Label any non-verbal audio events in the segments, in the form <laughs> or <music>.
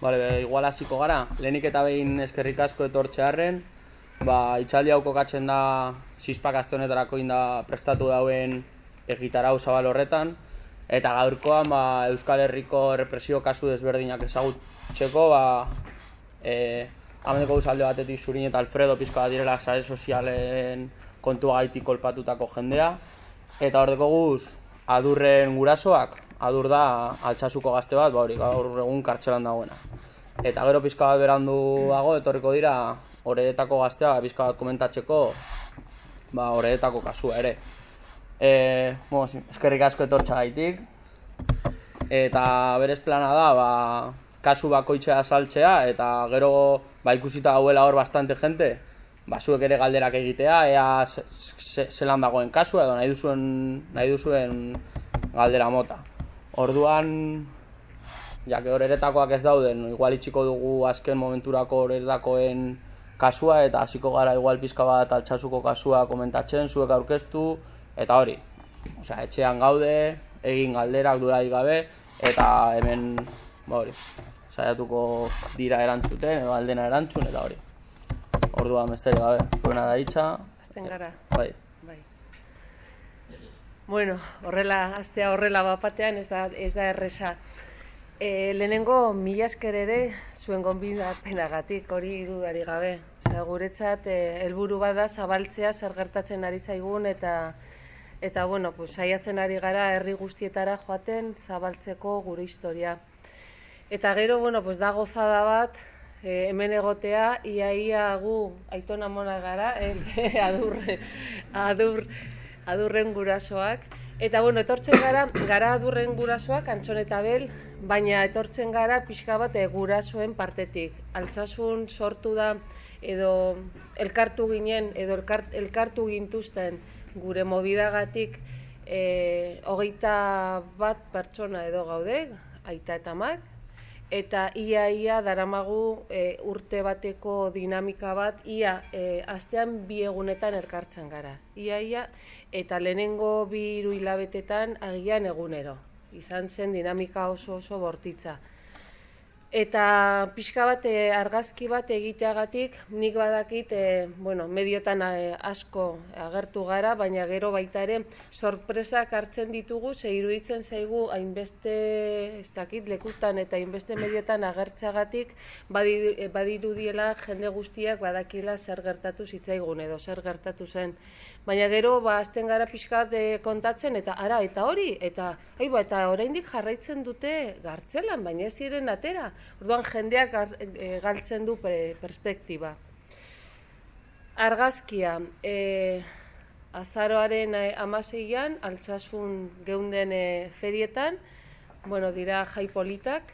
Bale, igual hasiko gara, lehenik eta behin eskerrik asko etortzearren, ba, itxaldi hau kokatzen da, zizpak azte honetarako inda prestatu dauen egitarau zabal horretan, eta gaurkoan ba, Euskal Herriko represio kasu desberdinak ezagutzeko, ba, e, amendeko guzalde batetik zurin eta Alfredo pizko bat direla sare sozialen kontua gaitik kolpatutako jendea, eta hor guz, adurren gurasoak, adur da altxasuko gazte bat, ba hori, gaur egun kartxelan dagoena. Eta gero pizka bat beranduago, etorriko dira, horretako gaztea, ba, pizka bat komentatzeko, ba, horretako kasua ere. E, bueno, eskerrik asko etortza gaitik, eta berez plana da, ba, kasu bakoitzea saltzea, eta gero ba, ikusita gauela hor bastante jente, ba, zuek ere galderak egitea, ea zelan dagoen kasua, edo nahi duzuen, nahi duzuen galdera mota. Orduan, ja que horretakoak ez dauden, igual itxiko dugu azken momenturako horretakoen kasua eta hasiko gara igual pizka bat altxasuko kasua komentatzen, zuek aurkeztu eta hori. Osea, etxean gaude, egin galderak durai gabe eta hemen ba hori. Saiatuko dira erantzuten edo aldena erantzun eta hori. Orduan beste gabe, zuena da hitza. Azten gara. Bai. Bueno, horrela, astea horrela bapatean ez da, ez da erresa. E, lehenengo mila esker ere zuen gonbidapenagatik hori idudari gabe. Osea, guretzat e, helburu bada zabaltzea zer gertatzen ari zaigun eta eta bueno, pues, saiatzen ari gara herri guztietara joaten zabaltzeko gure historia. Eta gero, bueno, pues, da gozada bat, e, hemen egotea, iaia gu aitona mona gara, e, <laughs> adur, adur, adurren gurasoak. Eta bueno, etortzen gara, gara adurren gurasoak, antxon eta bel, baina etortzen gara pixka bat e, gurasoen partetik. Altsasun sortu da, edo elkartu ginen, edo elkartu gintuzten gure mobidagatik e, hogeita bat pertsona edo gaude, aita eta mak, eta ia ia daramagu e, urte bateko dinamika bat ia e, astean bi egunetan elkartzen gara. Ia ia eta lehenengo bi hiru hilabetetan agian egunero. Izan zen dinamika oso oso bortitza. Eta pixka bat eh, argazki bat egiteagatik nik badakit e, bueno, mediotan eh, asko agertu gara, baina gero baita ere sorpresak hartzen ditugu, ze iruditzen zaigu hainbeste ez dakit lekutan eta hainbeste mediotan agertzagatik badirudiela jende guztiak badakila zer gertatu zitzaigun edo zer gertatu zen. Baina gero ba azten gara pixkat e, kontatzen eta ara eta hori eta ai ba eta oraindik jarraitzen dute gartzelan baina ez ziren atera. Orduan jendeak e, galtzen du perspektiba. Argazkia, e, azaroaren amaseian, altsasun geunden e, ferietan, bueno, dira jai politak,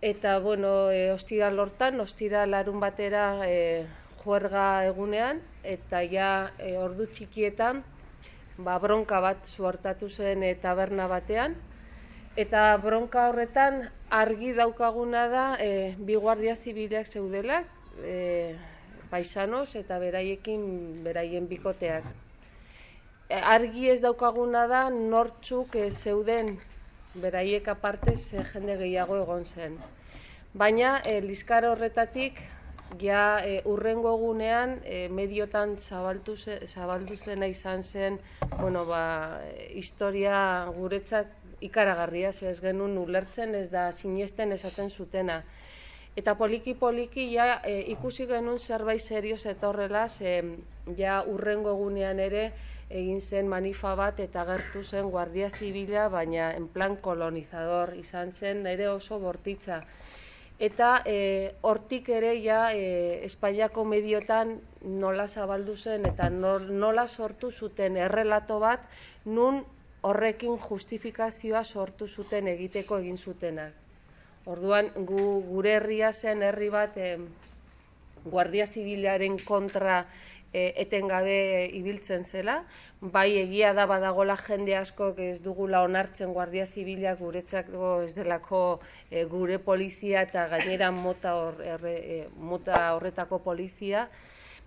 eta, bueno, e, ostira lortan, ostira larun batera e, juerga egunean, eta ja e, ordu txikietan, ba, bronka bat suartatu zen e, taberna batean, Eta bronka horretan argi daukaguna da e, bi guardia zibilak zeudela, e, paisanos eta beraiekin beraien bikoteak. E, argi ez daukaguna da nortzuk e, zeuden beraiek aparte ze jende gehiago egon zen. Baina e, liskar horretatik ja e, urrengo egunean e, mediotan zabaldu, zabaldu zena izan zen bueno, ba, historia guretzat ikaragarria, ze ez genuen ulertzen, ez da sinesten esaten zutena. Eta poliki poliki ja e, ikusi genuen zerbait serioz eta horrela, ze ja urrengo egunean ere egin zen manifa bat eta gertu zen guardia zibila, baina en plan kolonizador izan zen ere oso bortitza. Eta e, hortik ere ja e, Espainiako mediotan nola zabaldu zen eta nola sortu zuten errelato bat nun horrekin justifikazioa sortu zuten egiteko egin zutenak. Orduan, gu, gure herria zen herri bat e, Guardia Zibilaren kontra e, etengabe ibiltzen zela, bai egia da badagola jende asko ez dugula onartzen Guardia Zibila guretzako ez delako e, gure polizia eta gainera mota, hor, e, mota horretako polizia,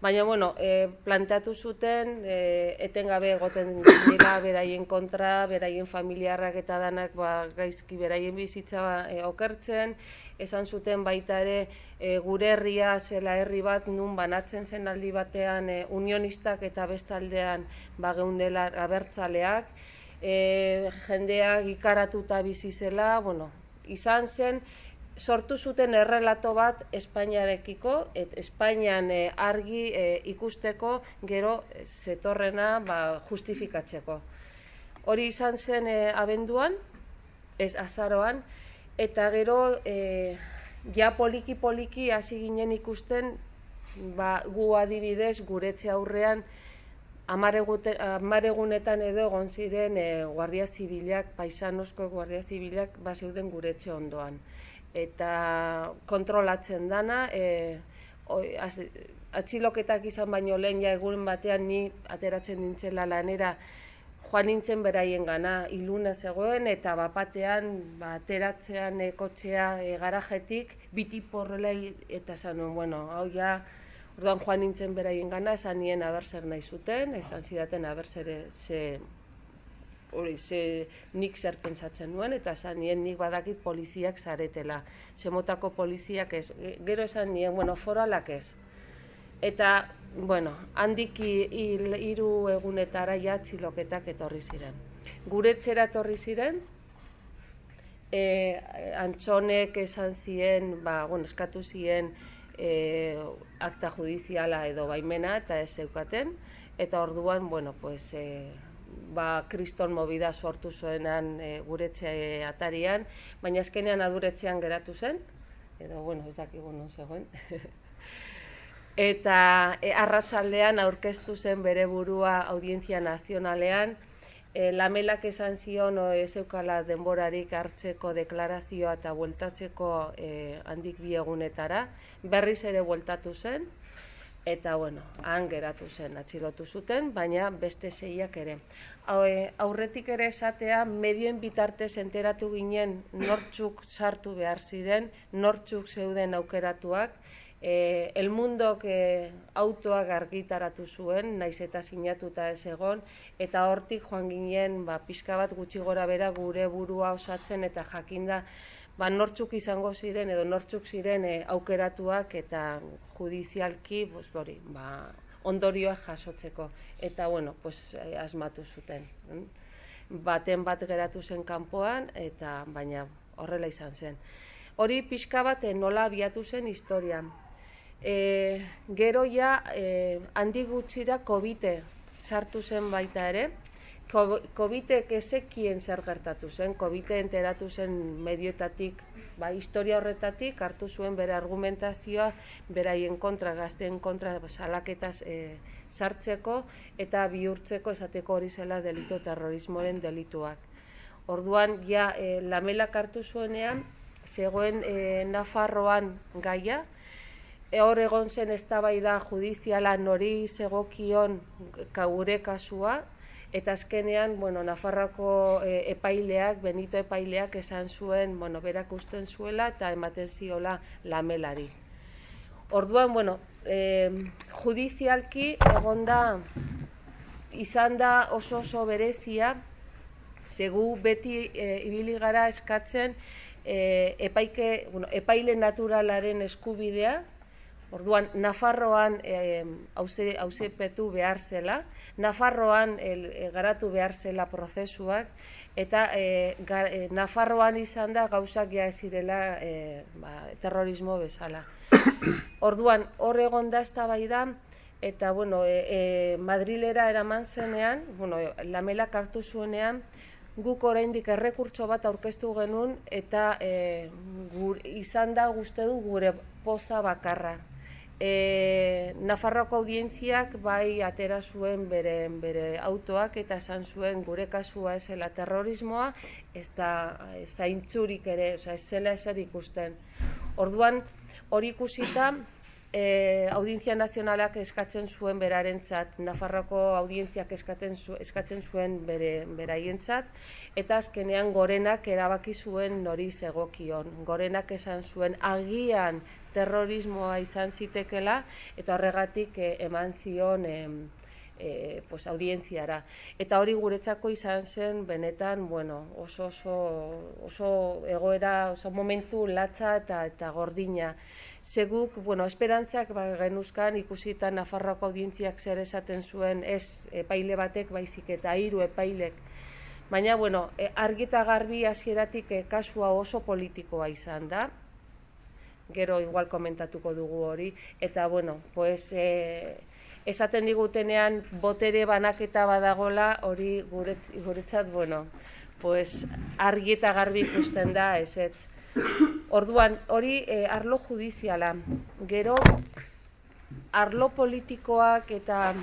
Baina, bueno, e, planteatu zuten, e, etengabe egoten dira <coughs> beraien kontra, beraien familiarrak eta danak ba, gaizki beraien bizitza e, okertzen, esan zuten baita ere e, gure herria zela herri bat nun banatzen zen aldi batean e, unionistak eta bestaldean bageundela abertzaleak, e, jendeak ikaratuta bizi zela, bueno, izan zen, sortu zuten errelato bat Espainiarekiko, et Espainian e, argi e, ikusteko gero zetorrena ba, justifikatzeko. Hori izan zen e, abenduan, ez azaroan, eta gero e, ja poliki poliki hasi ginen ikusten ba, gu adibidez guretxe aurrean amaregunetan edo egon ziren e, guardia zibilak, paisanosko guardia zibilak ba zeuden guretxe ondoan. Eta kontrolatzen dana, e, atxiloketak izan baino lehen ja egun batean ni ateratzen nintzela lanera joan nintzen beraien gana iluna zegoen eta bapatean ba, ateratzean ekotxea e, garajetik biti porrelei eta zanuen, bueno, hau ja orduan joan nintzen beraien gana esan nien abertzer nahi zuten, esan zidaten abertzer ze hori, ze nik zer pentsatzen nuen, eta esan nien nik badakit poliziak zaretela. Zemotako poliziak ez, gero esan nien, bueno, foralak ez. Eta bueno, handik hiru egunetara ja txiloketak etorri ziren. Gure txera etorri ziren, e, antxonek esan ziren, ba, bueno, eskatu ziren e, akta judiziala edo baimena eta ez zeukaten, eta orduan, bueno, pues, e, ba, kriston mobida sortu zuenan e, gure atarian, baina azkenean aduretzean geratu zen, edo, bueno, ez dakigu non zegoen, <laughs> eta e, arratsaldean aurkeztu zen bere burua audientzia nazionalean, e, lamelak esan zion o, ez eukala denborarik hartzeko deklarazioa eta bueltatzeko e, handik bi egunetara, berriz ere bueltatu zen, eta bueno, han geratu zen atxilotu zuten, baina beste zeiak ere. E, aurretik ere esatea, medioen bitartez enteratu ginen nortzuk sartu behar ziren, nortzuk zeuden aukeratuak, E, el mundo que autoak argitaratu zuen, naiz eta sinatuta ez egon, eta hortik joan ginen ba, pixka bat gutxi gora bera gure burua osatzen eta jakinda ba, nortzuk izango ziren edo nortzuk ziren e, aukeratuak eta judizialki pues, bori, ba, ondorioak jasotzeko. Eta bueno, pues, e, asmatu zuten. Hm? Baten bat geratu zen kanpoan eta baina horrela izan zen. Hori pixka bat nola abiatu zen historian e, gero ja e, handi gutxira covid sartu zen baita ere. COVID-ek ezekien zer gertatu zen, covid enteratu zen medioetatik, ba, historia horretatik, hartu zuen bere argumentazioa, beraien kontra, gazteen kontra salaketaz e, sartzeko, eta bihurtzeko esateko hori zela delito terrorismoren delituak. Orduan, ja, e, lamelak hartu zuenean, zegoen e, Nafarroan gaia, hor egon zen eztabaida judiziala nori segokion gure kasua eta azkenean, bueno, Nafarroko e, epaileak, Benito epaileak esan zuen, bueno, berak usten zuela eta ematen ziola lamelari. Orduan, bueno, e, judizialki egonda izan da oso oso berezia, segu beti e, ibili gara eskatzen e, epaike, bueno, epaile naturalaren eskubidea, Orduan, Nafarroan hauze e, behar zela, Nafarroan e, garatu behar zela prozesuak, eta e, e, Nafarroan izan da gauzak ja ezirela e, ba, terrorismo bezala. <coughs> Orduan, hor egon da ez da, eta bueno, e, e, Madrilera eraman zenean, bueno, lamelak hartu zuenean, guk oraindik errekurtso bat aurkeztu genuen, eta e, gur, izan da guzti du gure poza bakarra. E, Nafarroko audientziak bai atera zuen bere, bere autoak eta esan zuen gure kasua esela terrorismoa, ez da zaintzurik ere, oza, ez zela ezer ikusten. Orduan, hori ikusita, e, audientzia nazionalak eskatzen zuen berarentzat, Nafarroko audientziak eskatzen, zu, eskatzen zuen bere, beraientzat, eta azkenean gorenak erabaki zuen nori zegokion. Gorenak esan zuen agian terrorismoa izan zitekela, eta horregatik e, eman zion e, e, pues, audientziara. Eta hori guretzako izan zen benetan bueno, oso, oso, oso egoera, oso momentu latza eta, eta gordina. Zeguk, bueno, esperantzak ba, genuzkan ikusita Nafarroako audientziak zer esaten zuen ez epaile batek baizik eta hiru epailek. Baina, bueno, e, argita garbi hasieratik e, kasua oso politikoa izan da, gero igual komentatuko dugu hori, eta bueno, pues, e, esaten digutenean botere banaketa badagola hori guretzat, bueno, pues argi eta garbi ikusten da, ez ez. Orduan, hori e, arlo judiziala, gero arlo politikoak eta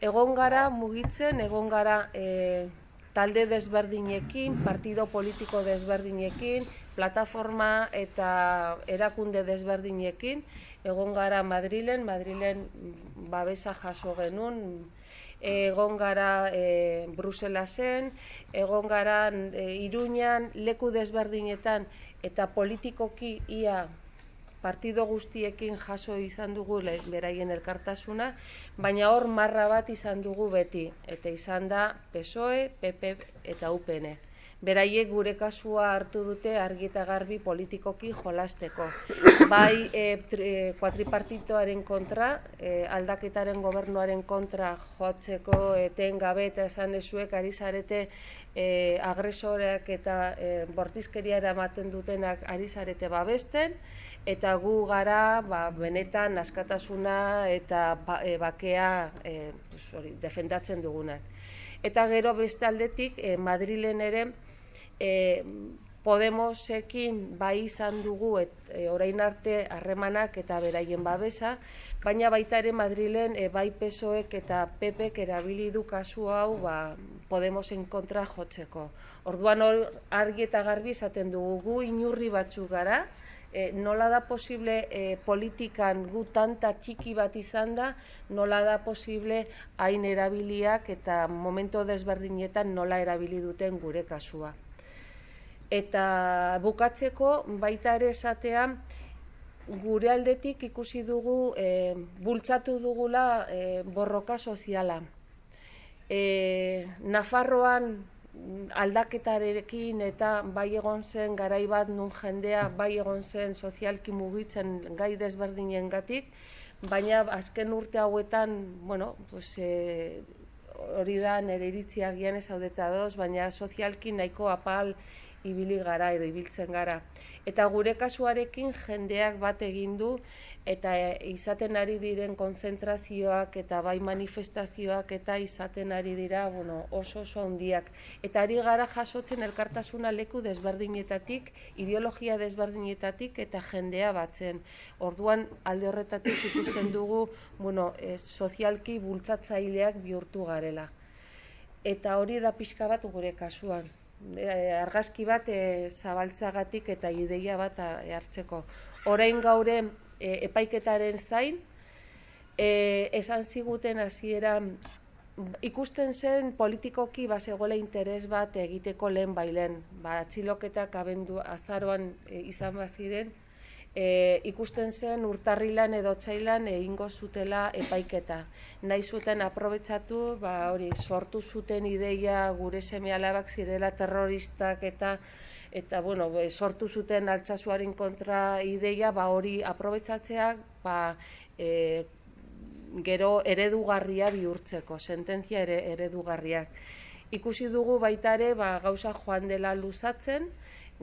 egon gara mugitzen, egon gara e, talde desberdinekin, partido politiko desberdinekin, plataforma eta erakunde desberdinekin, egon gara Madrilen, Madrilen babesa jaso genuen, egon gara e, Bruselasen, egon gara e, Iruñan, leku desberdinetan eta politikoki ia partido guztiekin jaso izan dugu beraien elkartasuna, baina hor marra bat izan dugu beti, eta izan da PSOE, PP eta UPN beraiek gure kasua hartu dute argi eta garbi politikoki jolasteko. <coughs> Bai e, kuatripartitoaren kontra, e, aldaketaren gobernuaren kontra jotzeko eten gabe eta esan ezuek ari zarete e, agresoreak eta e, bortizkeria eramaten dutenak ari zarete babesten, eta gu gara ba, benetan askatasuna eta ba, e, bakea e, defendatzen dugunak. Eta gero beste aldetik, e, Madrilen ere, e, Podemosekin bai izan dugu et, e, orain arte harremanak eta beraien babesa, baina baita ere Madrilen e, bai PSOek eta PPek erabili du kasu hau ba, Podemosen kontra jotzeko. Orduan hor argi eta garbi esaten dugu gu inurri batzuk gara, e, nola da posible e, politikan gu tanta txiki bat izan da, nola da posible hain erabiliak eta momento desberdinetan nola erabili duten gure kasua. Eta bukatzeko baita ere esatea gure aldetik ikusi dugu e, bultzatu dugula e, borroka soziala. E, Nafarroan aldaketarekin eta bai egon zen garai bat nun jendea bai egon zen sozialki mugitzen gai desberdinen gatik, baina azken urte hauetan, bueno, pues, e, hori da nire iritzia gian ez baina sozialki nahiko apal ibili gara edo ibiltzen gara. Eta gure kasuarekin jendeak bat egin du eta izaten ari diren konzentrazioak eta bai manifestazioak eta izaten ari dira bueno, oso oso handiak. Eta ari gara jasotzen elkartasuna leku desberdinetatik, ideologia desberdinetatik eta jendea batzen. Orduan alde horretatik ikusten dugu bueno, e, sozialki bultzatzaileak bihurtu garela. Eta hori da pixka bat gure kasuan. Eh, argazki bat e, zabaltzagatik eta ideia bat hartzeko. Orain gaure e, epaiketaren zain, e, esan ziguten hasiera ikusten zen politikoki basegola interes bat egiteko lehen bailen. Ba, txiloketak abendu azaroan e, izan baziren, e, ikusten zen urtarrilan edo txailan egingo zutela epaiketa. Nahi zuten aprobetsatu, ba, hori, sortu zuten ideia gure seme alabak zirela terroristak eta eta bueno, sortu zuten altsasuaren kontra ideia, ba, hori aprobetsatzeak, ba, e, gero eredugarria bihurtzeko, sententzia ere, eredugarriak. Ikusi dugu baitare, ba, gauza joan dela luzatzen,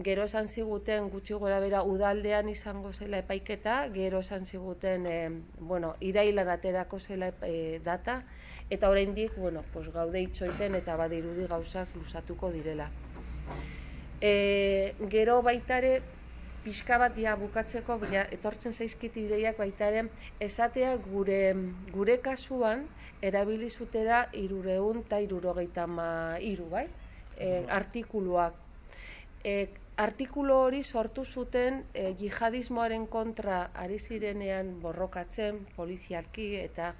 gero esan ziguten gutxi gora bera udaldean izango zela epaiketa, gero esan ziguten e, bueno, irailan aterako zela e, data, eta oraindik bueno, pues, gaude itxoiten eta badirudi gauzak lusatuko direla. E, gero baitare, pixka bat dia bukatzeko, baina etortzen zaizkit ideiak baitare, esatea gure, gure kasuan, erabili zutera irureun eta irurogeita ma iru, bai? E, artikuluak. E, artikulu hori sortu zuten e, jihadismoaren kontra ari zirenean borrokatzen polizialki eta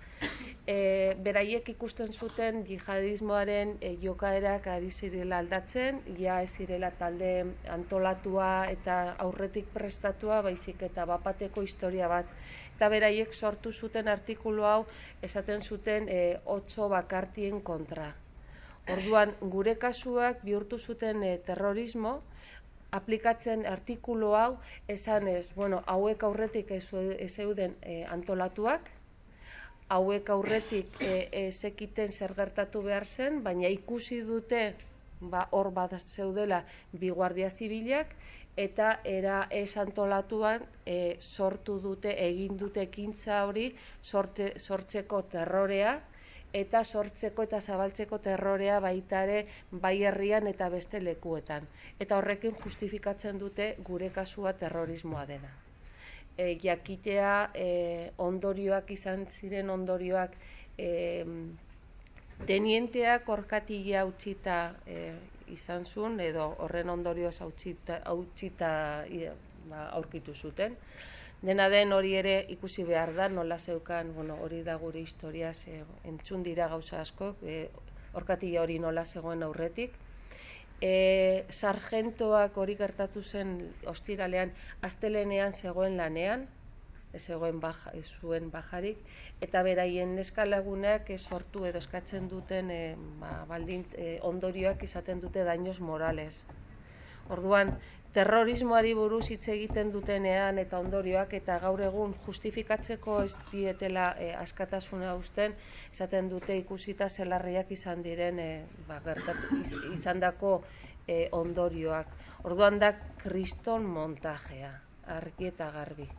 e, beraiek ikusten zuten jihadismoaren e, jokaerak ari zirela aldatzen, ja ez zirela talde antolatua eta aurretik prestatua, baizik eta bapateko historia bat. Eta beraiek sortu zuten artikulu hau esaten zuten e, otso bakartien kontra. Orduan, gure kasuak bihurtu zuten e, terrorismo, aplikatzen artikulu hau esan ez, bueno, hauek aurretik ez, zeuden e, antolatuak, hauek aurretik e, zekiten zer gertatu behar zen, baina ikusi dute ba, hor bat zeudela bi guardia zibilak, eta era esantolatuan e, sortu dute, egin dute ekintza hori sorte, sortzeko terrorea, eta sortzeko eta zabaltzeko terrorea baitare bai herrian eta beste lekuetan. Eta horrekin justifikatzen dute gure kasua terrorismoa dena e, jakitea e, ondorioak izan ziren ondorioak e, tenienteak orkatila utzita e, izan zuen edo horren ondorioz hautsita, hautsita ba, aurkitu zuten. Dena den hori ere ikusi behar da, nola zeukan, bueno, hori da gure historia, ze, entzun dira gauza asko, e, orkatila hori nola zegoen aurretik, e, sargentoak hori gertatu zen ostiralean astelenean zegoen lanean, ez zegoen baja, zuen bajarik, eta beraien eskalagunak sortu edo eskatzen duten e, ba, baldin, e, ondorioak izaten dute daños morales. Orduan, terrorismoari buruz hitz egiten dutenean eta ondorioak eta gaur egun justifikatzeko ez dietela e, askatasuna usten, esaten dute ikusita zelarriak izan diren e, ba, gertatu, iz, izan dako e, ondorioak. Orduan da kriston montajea, argi eta garbi.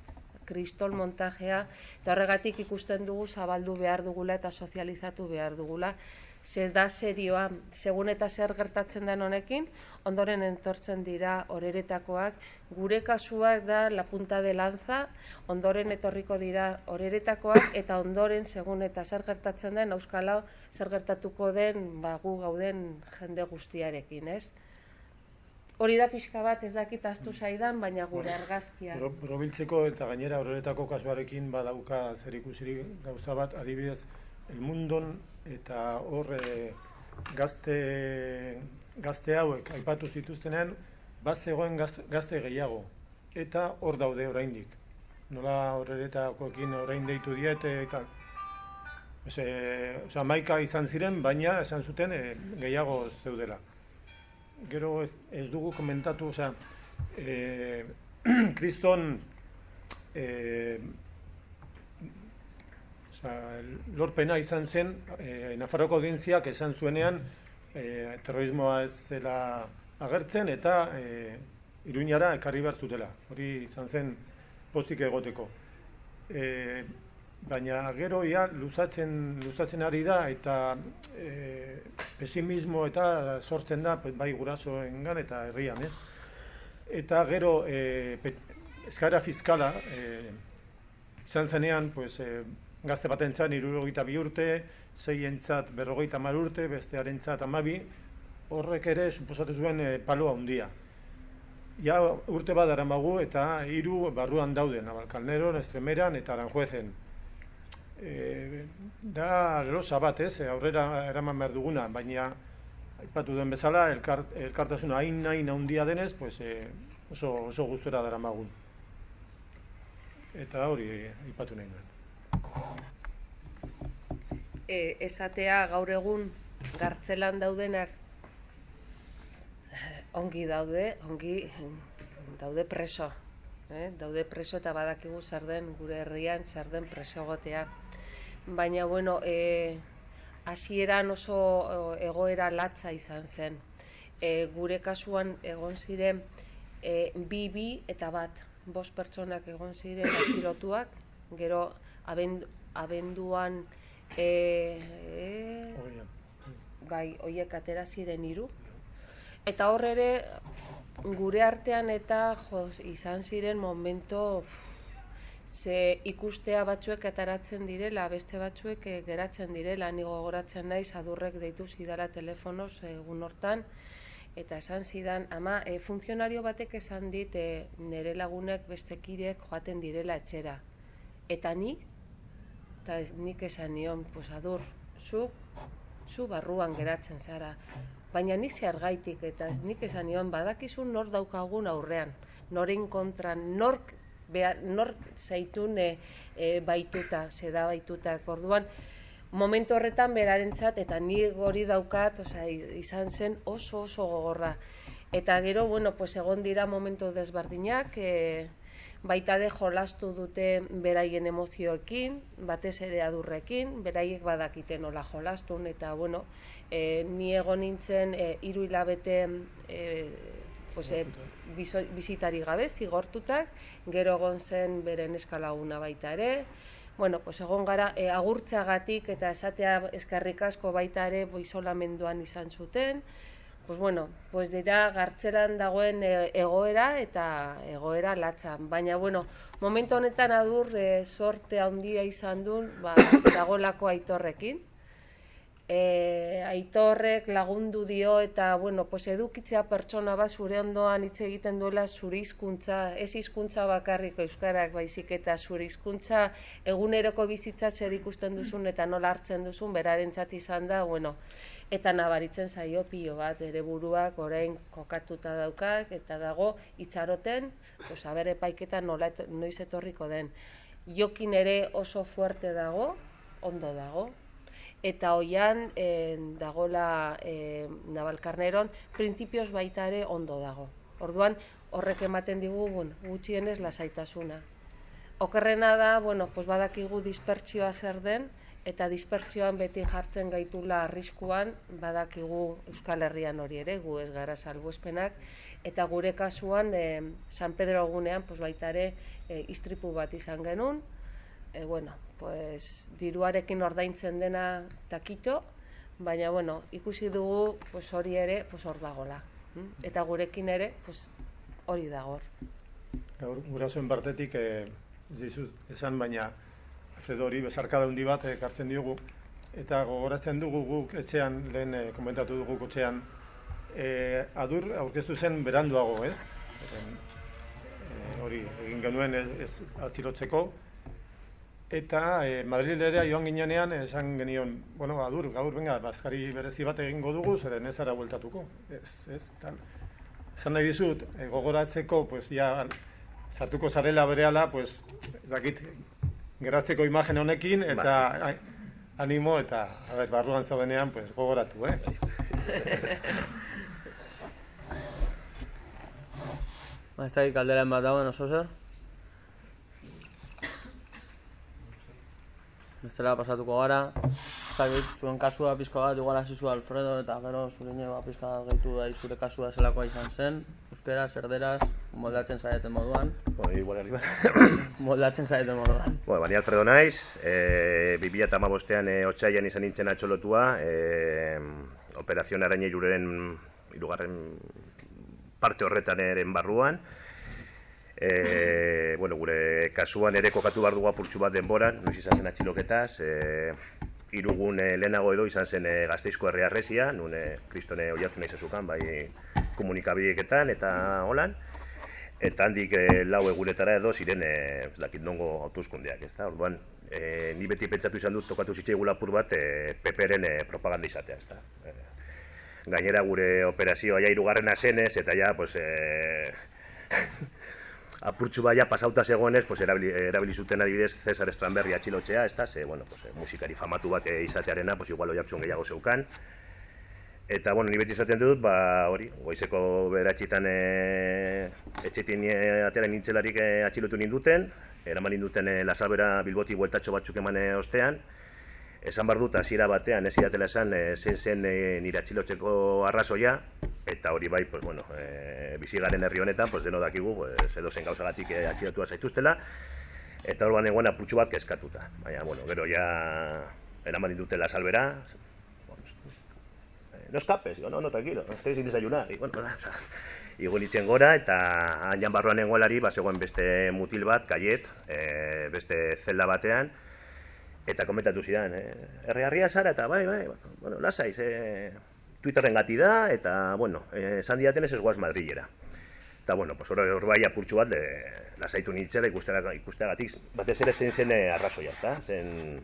Kristol montajea, eta horregatik ikusten dugu zabaldu behar dugula eta sozializatu behar dugula, ze da serioa, segun eta zer gertatzen den honekin, ondoren entortzen dira oreretakoak, gure kasuak da la punta de lanza, ondoren etorriko dira oreretakoak, eta ondoren segun eta zer gertatzen den, auskala zer gertatuko den, ba, gu gauden jende guztiarekin, ez? Hori da pixka bat ez dakit astu zaidan, baina gure argazkia. Borobiltzeko eta gainera horretako kasuarekin badauka zer ikusirik gauza bat, adibidez, el mundon eta hor e, gazte, gazte hauek aipatu zituztenean bat zegoen gazte, gehiago eta hor daude oraindik nola horretakoekin orain deitu diete eta Ose, oza, maika izan ziren, baina esan zuten e, gehiago zeudela. Gero ez, ez dugu komentatu, oza, e, <clears throat> kriston e, Osa, lorpena izan zen, e, Nafarroko audientziak esan zuenean e, terrorismoa ez zela agertzen eta e, Iruñara ekarri behar zutela. Hori izan zen pozik egoteko. E, baina gero ja luzatzen, luzatzen ari da eta e, pesimismo eta sortzen da bai gurasoengan eta herrian, ez? Eta gero e, eskara fiskala e, izan zenean, pues, e, gazte batentzat irurogeita bi urte, zeientzat berrogeita mar urte, bestearentzat amabi, horrek ere suposatu zuen e, palo handia. Ja urte bat aramagu eta hiru barruan dauden, Nabalkalneron, Estremeran eta Aranjuezen. E, da losa bat ez, aurrera eraman behar duguna, baina aipatu den bezala, elkart, elkartasuna hain nahi handia denez, pues, e, oso, oso guztura dara magun. Eta hori aipatu nahi duen e, esatea gaur egun gartzelan daudenak ongi daude, ongi daude preso. Eh? Daude preso eta badakigu zer den gure herrian zer den preso gotea. Baina, bueno, e, hasieran oso egoera latza izan zen. E, gure kasuan egon ziren e, bi bi eta bat, bost pertsonak egon ziren atxilotuak, gero abenduan e, e, bai, oiek atera ziren hiru. Eta hor ere gure artean eta jo, izan ziren momento ze ikustea batzuek ataratzen direla, beste batzuek e, geratzen direla, ni gogoratzen naiz adurrek deitu zidala telefonoz egun hortan eta esan zidan, ama, e, funtzionario batek esan dit e, nire lagunek beste joaten direla etxera. Eta ni eta nik esan nion, pues adur, zu, zu barruan geratzen zara. Baina nik gaitik eta nik esan nion, badakizu nor daukagun aurrean, noren kontra, nork, behar, nork zaitun e, e, baituta, zeda baituta, orduan, momentu horretan berarentzat eta ni hori daukat, osea, izan zen oso oso gogorra. Eta gero, bueno, pues egon dira momentu desberdinak, e, baita de jolastu dute beraien emozioekin, batez ere adurrekin, beraiek badakite nola jolastun, eta bueno, e, ni egon nintzen e, iru hilabete e, pues, e, bizitari gabe, zigortutak, gero egon zen beren eskalaguna baita ere, bueno, pues egon gara e, agurtzagatik eta esatea eskarrik asko baita ere isolamenduan izan zuten, pues bueno, pues dira gartzelan dagoen e, egoera eta egoera latzan. Baina, bueno, momentu honetan adur e, sorte handia izan duen, ba, <coughs> dagolako aitorrekin. E, aitorrek lagundu dio eta, bueno, pues edukitzea pertsona bat zure ondoan hitz egiten duela zure hizkuntza, ez hizkuntza bakarriko euskarak baizik eta zure hizkuntza eguneroko bizitza zer ikusten duzun eta nola hartzen duzun berarentzat izan da, bueno, eta nabaritzen zaio pilo bat ere buruak orain kokatuta daukak eta dago itxaroten, pues a ber epaiketa nola noiz etorriko den. Jokin ere oso fuerte dago, ondo dago. Eta hoian eh, dagola eh, Nabalkarneron printzipioz baita ere ondo dago. Orduan horrek ematen digu bon, gutxienez lasaitasuna. Okerrena da, bueno, pues badakigu dispertsioa zer den, eta dispertsioan beti jartzen gaitula arriskuan badakigu Euskal Herrian hori ere, gu ez gara salbuespenak, eta gure kasuan e, San Pedro egunean pues baita ere e, istripu bat izan genuen, e, bueno, pues, diruarekin ordaintzen dena takito, baina bueno, ikusi dugu pues, hori ere pues, hor dagola. Hm? Eta gurekin ere pues, hori dagor. Gaur, gurasoen partetik, eh, esan baina, Alfredo hori bezarkada handi bat ekartzen diogu eta gogoratzen dugu guk etxean lehen e, komentatu dugu etxean e, adur aurkeztu zen beranduago, ez? E, hori egin genuen ez, ez atzilotzeko eta e, Madrilera joan ginean esan genion, bueno, adur, gaur benga, bazkari berezi bat egingo dugu, zeren ez ara bueltatuko, ez, ez, tal. Zan nahi dizut, gogoratzeko, pues, ja, sartuko zarela berehala, pues, dakit, geratzeko imagen honekin eta ba. animo eta a ber, barruan zaudenean pues, gogoratu, eh? <laughs> ba, ez da kalderen bat dagoen oso zer? Bestela pasatuko gara. Zagit, zuen kasua pizko bat, igual hasi Alfredo, eta gero zure nio bat pizka gaitu da zure kasua zelakoa izan zen. Euskera, zerderaz, moldatzen zaeten moduan. Bo, igual arriba. <coughs> moldatzen zaeten moduan. Bo, bani Alfredo naiz, e, bibia eta mabostean e, otxaian izan nintzen atxolotua, e, operazion arañe juren irugarren parte horretan eren barruan. E, bueno, gure kasuan ere kokatu behar dugu apurtxu bat denboran, noiz izan zen atxiloketaz, e, irugun e, lehenago edo izan zen e, gazteizko herriarrezia, nun e, kristone oiartu nahi zezukan, bai komunikabieketan eta holan, eta handik e, lau eguretara edo ziren e, dakit nongo autoskundeak, ez da? Orduan, e, ni beti pentsatu izan dut tokatu zitzei gulapur bat e, PPren e, propaganda izatea, ez da? E, gainera gure operazioa ja irugarrena zenez, eta ja, pues, e, <laughs> apurtxu baia pasauta zegoenez, pues erabili, erabili zuten adibidez Cesar Estranberri atxilotzea, ez da, ze, bueno, pues, eh, musikari famatu bat izatearena, pues igual oiartzun gehiago zeukan. Eta, bueno, ni beti izaten dut, ba, hori, goizeko beratxitan e, etxetin e, atera nintzelarik e, atxilotu ninduten, eraman ninduten e, lasabera bilboti bueltatxo batzuk eman ostean, esan bar dut hasiera batean ez idatela esan e, zen zen e, nire atxilotzeko arrazoia eta hori bai, pues, bueno, e, bizigaren herri honetan, pues, deno dakigu, pues, edo zen gauzagatik e, atxilotua zaituztela eta orduan egoen apurtxu bat kezkatuta. Baina, bueno, gero ja eraman dutela salbera, bueno, no escapes, digo, no, no, tranquilo, no estáis sin desayunar, y bueno, o sea, Igo nitzen gora eta handian barruan nengoelari, ba, zegoen beste mutil bat, kaiet, e, beste zelda batean, eta komentatu zidan, eh? errearria zara eta bai, bai, bueno, lasaiz, eh? Twitterren gati da, eta, bueno, eh, esan diaten ez ez guaz Madrilera. Eta, bueno, pues, hor, hor bai apurtxu bat, de, lasaitu nintzera ikustera, ikusteagatik, batez ere zen zen eh, arrazoia, ezta? Zen,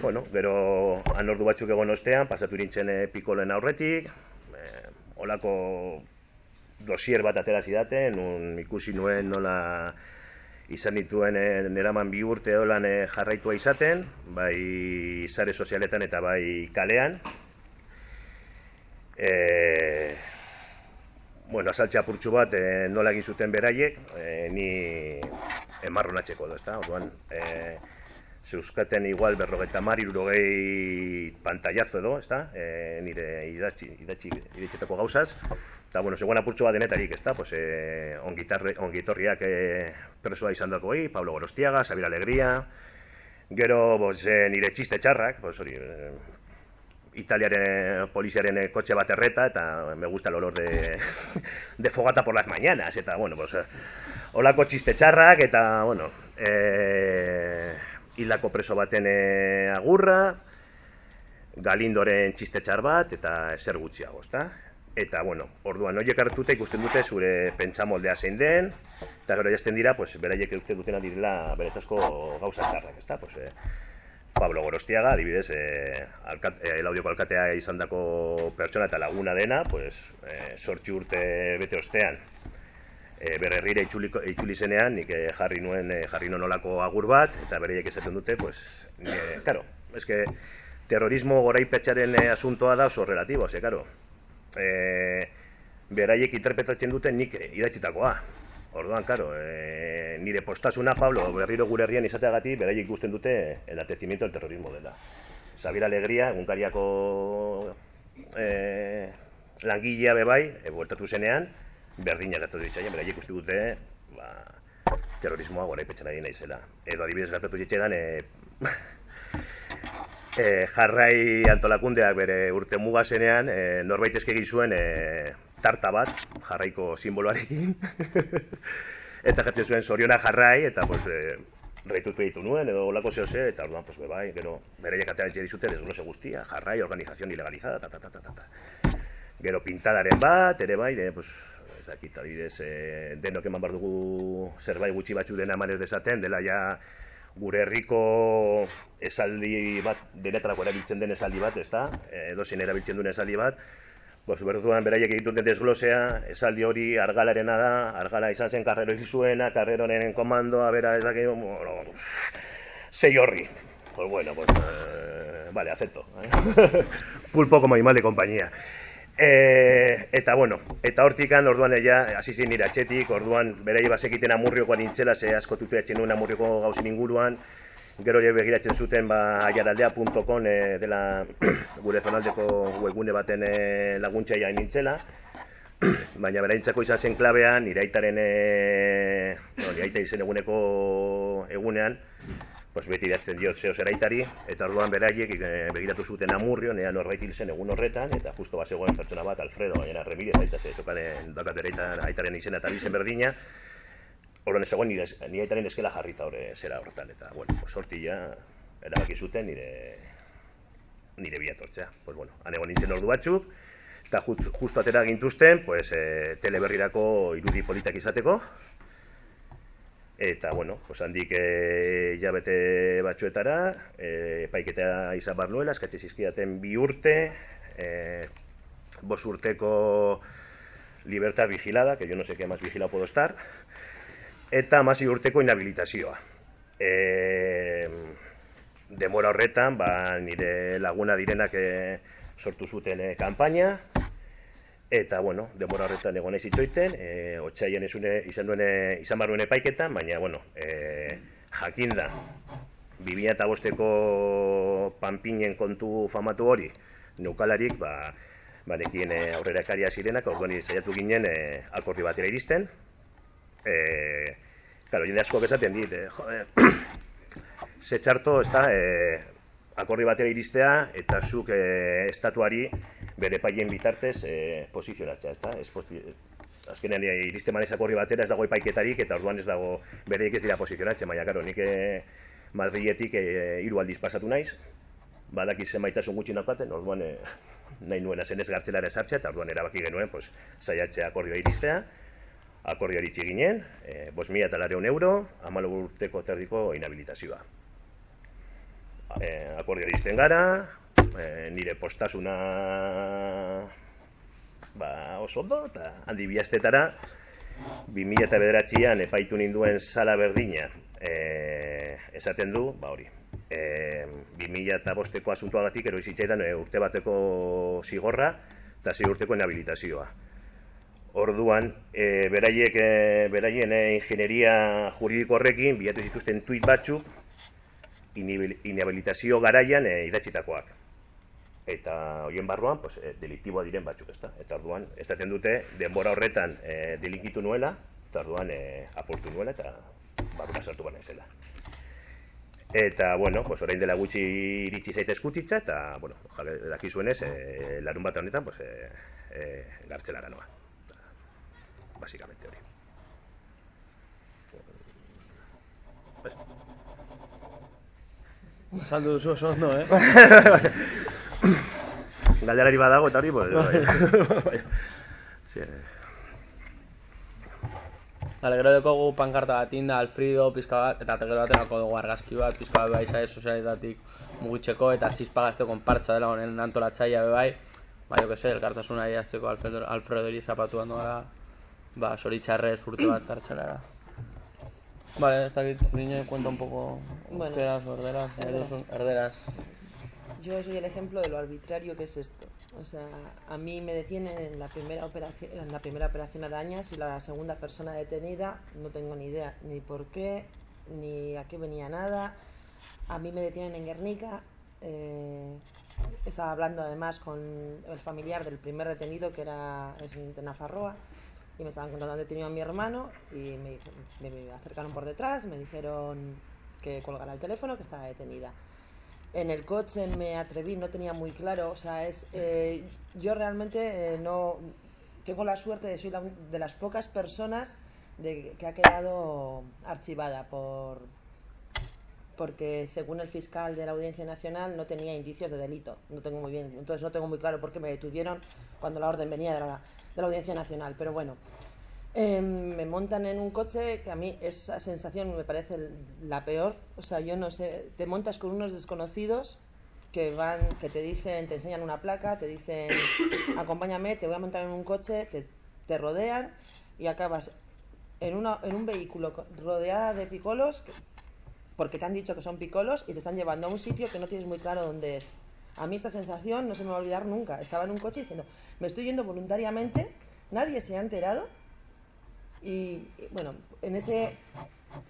bueno, gero anordu batzuk egon ostean, pasatu nintzen eh, pikolen aurretik, eh, olako dosier bat atera zidaten, nun ikusi nuen nola izan dituen e, neraman bi urte holan jarraitua izaten, bai sare sozialetan eta bai kalean. E, bueno, azaltxe apurtxu bat e, nola egin zuten beraiek, e, ni emarronatzeko da, ezta? Orduan, e, zeuskaten igual berrogeta mar, irurogei pantaiazo edo, ezta? E, nire idatzi, idatzi, idatxetako gauzaz. Eta, bueno, zegoen apurtxo bat denetarik, ezta? Pues, e, ongitorriak e, presoa izan dako Pablo Gorostiaga, Sabir Alegría, gero, pues, e, nire txiste txarrak, pues, hori, e, italiaren poliziaren kotxe bat erreta, eta me gusta el olor de, <laughs> de fogata por las mañanas, eta, bueno, pues, holako txiste txarrak, eta, bueno, e, hilako preso baten agurra, galindoren txiste txar bat, eta ezer gutxiago, ezta? Eta, bueno, orduan, noiek hartuta ikusten dute zure pentsamoldea zein den, eta gero jazten dira, pues, beraiek uste dutena direla beretazko gauza txarrak, ezta? Pues, eh, Pablo Gorostiaga, adibidez, eh, alkat, eh, elaudioko alkatea izan dako pertsona eta laguna dena, pues, eh, sortzi urte bete ostean, eh, berrerrire itxuli zenean, nik eh, jarri nuen, eh, jarri nuen olako agur bat, eta bereiek esaten dute, pues, eh, karo, eske, terrorismo goraipetxaren eh, asuntoa da oso relatibo, ze, karo, eh, beraiek interpretatzen dute nik idatzitakoa, Orduan, karo, e, nire postasuna, Pablo, berriro gure herrian izateagatik, beraik ikusten dute el atezimiento del terrorismo dela. Sabir Alegria, egunkariako e, langilea bebai, e, bueltatu zenean, berdina gertatu ditzaien, beraik ikusten dute, ba, terrorismoa gora ipetxan ari naizela. Edo adibidez gertatu ditzaien, e, e, jarrai antolakundeak bere urte muga zenean, e, norbait egin zuen, e, tarta bat, jarraiko simboloarekin. <laughs> eta jartzen zuen soriona jarrai, eta pues, e, reitutu ditu nuen, edo olako zehose, eta orduan, pues, bebai, gero, bere jakatera etxe dizute, desglose guztia, jarrai, organizazion ilegalizada, ta, ta, ta, ta, ta, Gero pintadaren bat, ere bai, de, pues, ez dakit, adibidez, e, denok eman bar zerbait gutxi batzu dena eman ez desaten, dela ja gure herriko esaldi bat, denetarako erabiltzen den esaldi bat, ezta? Edo zen erabiltzen duen esaldi bat, Bos, berduan, beraiek egiten den desglosea, esaldi hori argalarena da, argala izan zen karrero izuena, karreronen komandoa, bera, ez dakit, bueno, sei horri. Pues bueno, pues, eh, vale, acepto. Eh? <laughs> Pulpo como animal de compañía. E, eta bueno, eta hortikan orduan ja hasi zen nire atxetik, orduan berei basekiten amurriokoan nintzela, ze asko tutu nuen amurrioko gauzin inguruan, Gero ere begiratzen zuten ba aiaraldea.com e, dela <clears throat> gure zonaldeko webgune baten e, laguntzaia nintzela. <clears throat> Baina beraintzako izan zen klabean, iraitaren e, no, iraita izen eguneko egunean, pues beti idazten diot zeo zeraitari, eta orduan beraiek e, begiratu zuten amurrio, nea norbait hil zen egun horretan, eta justo bat zegoen pertsona bat, Alfredo, baina Remírez, aita ze, zokanen dakat aitaren izena eta bizen berdina, Horren ez egon nire, nire aitaren eskela jarrita horre zera horretan, eta, bueno, pues, sorti erabaki zuten nire, nire biatortzea. Pues, bueno, han egon nintzen ordu batzuk, eta just, justu atera gintuzten, pues, e, teleberrirako irudi politak izateko, eta, bueno, pues, handik e, jabete batzuetara, e, paiketa izan bar nuela, eskatxe zizkidaten bi urte, e, bos urteko libertad vigilada, que yo no sé qué más vigilado puedo estar, eta amasi urteko inhabilitazioa. E, demora horretan, ba, nire laguna direnak e, sortu zuten e, kanpaina, eta, bueno, demora horretan egon ez itxoiten, e, otxaien izan, duen, izan barruen epaiketan, baina, bueno, e, jakinda, bibia eta panpinen kontu famatu hori, neukalarik, ba, ba nekien e, aurrera ekaria zirenak, orduan zaiatu ginen e, akordi batera iristen, eh, claro, jende asko esaten dit, eh, joder, <clears throat> ze txarto, ez da, eh, akordi batera iristea, eta zuk eh, estatuari bere paien bitartez eh, posizionatzea, ez da, ez azkenean eh, iriste manez akordi batera ez dago epaiketarik, eta orduan ez dago bereik ez dira posizionatzea, baina, karo, nik Madrietik eh, hiru aldiz pasatu naiz, badaki zenbaitasun gutxi napaten, orduan eh, <laughs> nahi nuena zenez gartzelara esartzea, eta orduan erabaki genuen, pues, saiatzea akordioa iristea, akordio iritsi ginen, e, bos mila eta lareun euro, amalo urteko terdiko inhabilitazioa. E, akordio iristen gara, e, nire postasuna ba, oso ondo, eta handi bihaztetara, 2000 eta bederatzean epaitu ninduen sala berdina e, esaten du, ba hori, e, 2000 eta bosteko asuntuagatik ero izitzaidan e, urte bateko zigorra eta zi urteko inhabilitazioa. Orduan, e, beraiek, e, beraien e, ingenieria juridiko horrekin, bilatu zituzten tuit batzuk, inhabilitazio garaian e, idatzitakoak. Eta hoien barruan, pues, e, deliktiboa diren batzuk, ezta? Eta orduan, ez dute, denbora horretan e, delikitu nuela, eta orduan e, aportu nuela, eta barruan sartu bana ezela. Eta, bueno, pues orain dela gutxi iritsi zaite eskutitza, eta, bueno, jale, daki zuenez, e, larun bat honetan, pues, e, e, gartzelara noa. Basikamente hori. Saldu duzu oso ondo, eh? <laughs> Galderari badago eta hori, pues, <laughs> bai. sí, Dale, gero dekogu pankarta bat inda, Alfredo, pizka bat, eta gero baterako dugu argazki bat, pizka bat bai zare sozialitatik mugitzeko, eta zizpa gazte konpartza dela honen antolatzaia bai, ba, jo que se, elkartasuna iazteko Alfredo, Alfredo eri zapatu hando gara, ba, soritxarre urte bat kartxelara. Vale, ez dakit, niño, cuenta un poco Bueno. euskeraz, erderaz, erderaz, erderaz. Yo soy el ejemplo de lo arbitrario que es esto. O sea, a mí me detienen en la primera operación, en la primera operación arañas y la segunda persona detenida no tengo ni idea ni por qué ni a qué venía nada. A mí me detienen en Guernica. eh, estaba hablando además con el familiar del primer detenido que era es de Nafarroa y me estaban contando han detenido a mi hermano y me, me- acercaron por detrás, me dijeron que colgara el teléfono, que estaba detenida. En el coche me atreví, no tenía muy claro, o sea, es eh, yo realmente eh, no tengo la suerte de ser la de las pocas personas de, que ha quedado archivada por porque según el fiscal de la Audiencia Nacional no tenía indicios de delito. No tengo muy bien, entonces no tengo muy claro por qué me detuvieron cuando la orden venía de la, de la Audiencia Nacional. Pero bueno, eh, me montan en un coche que a mí esa sensación me parece la peor. O sea, yo no sé, te montas con unos desconocidos que van, que te dicen, te enseñan una placa, te dicen, <coughs> acompáñame, te voy a montar en un coche, te, te rodean y acabas en, una, en un vehículo rodeada de picolos, que- porque te han dicho que son picolos y te están llevando a un sitio que no tienes muy claro dónde es. A mí esta sensación no se me va a olvidar nunca. Estaba en un coche diciendo, me estoy yendo voluntariamente, nadie se ha enterado y, bueno, en ese,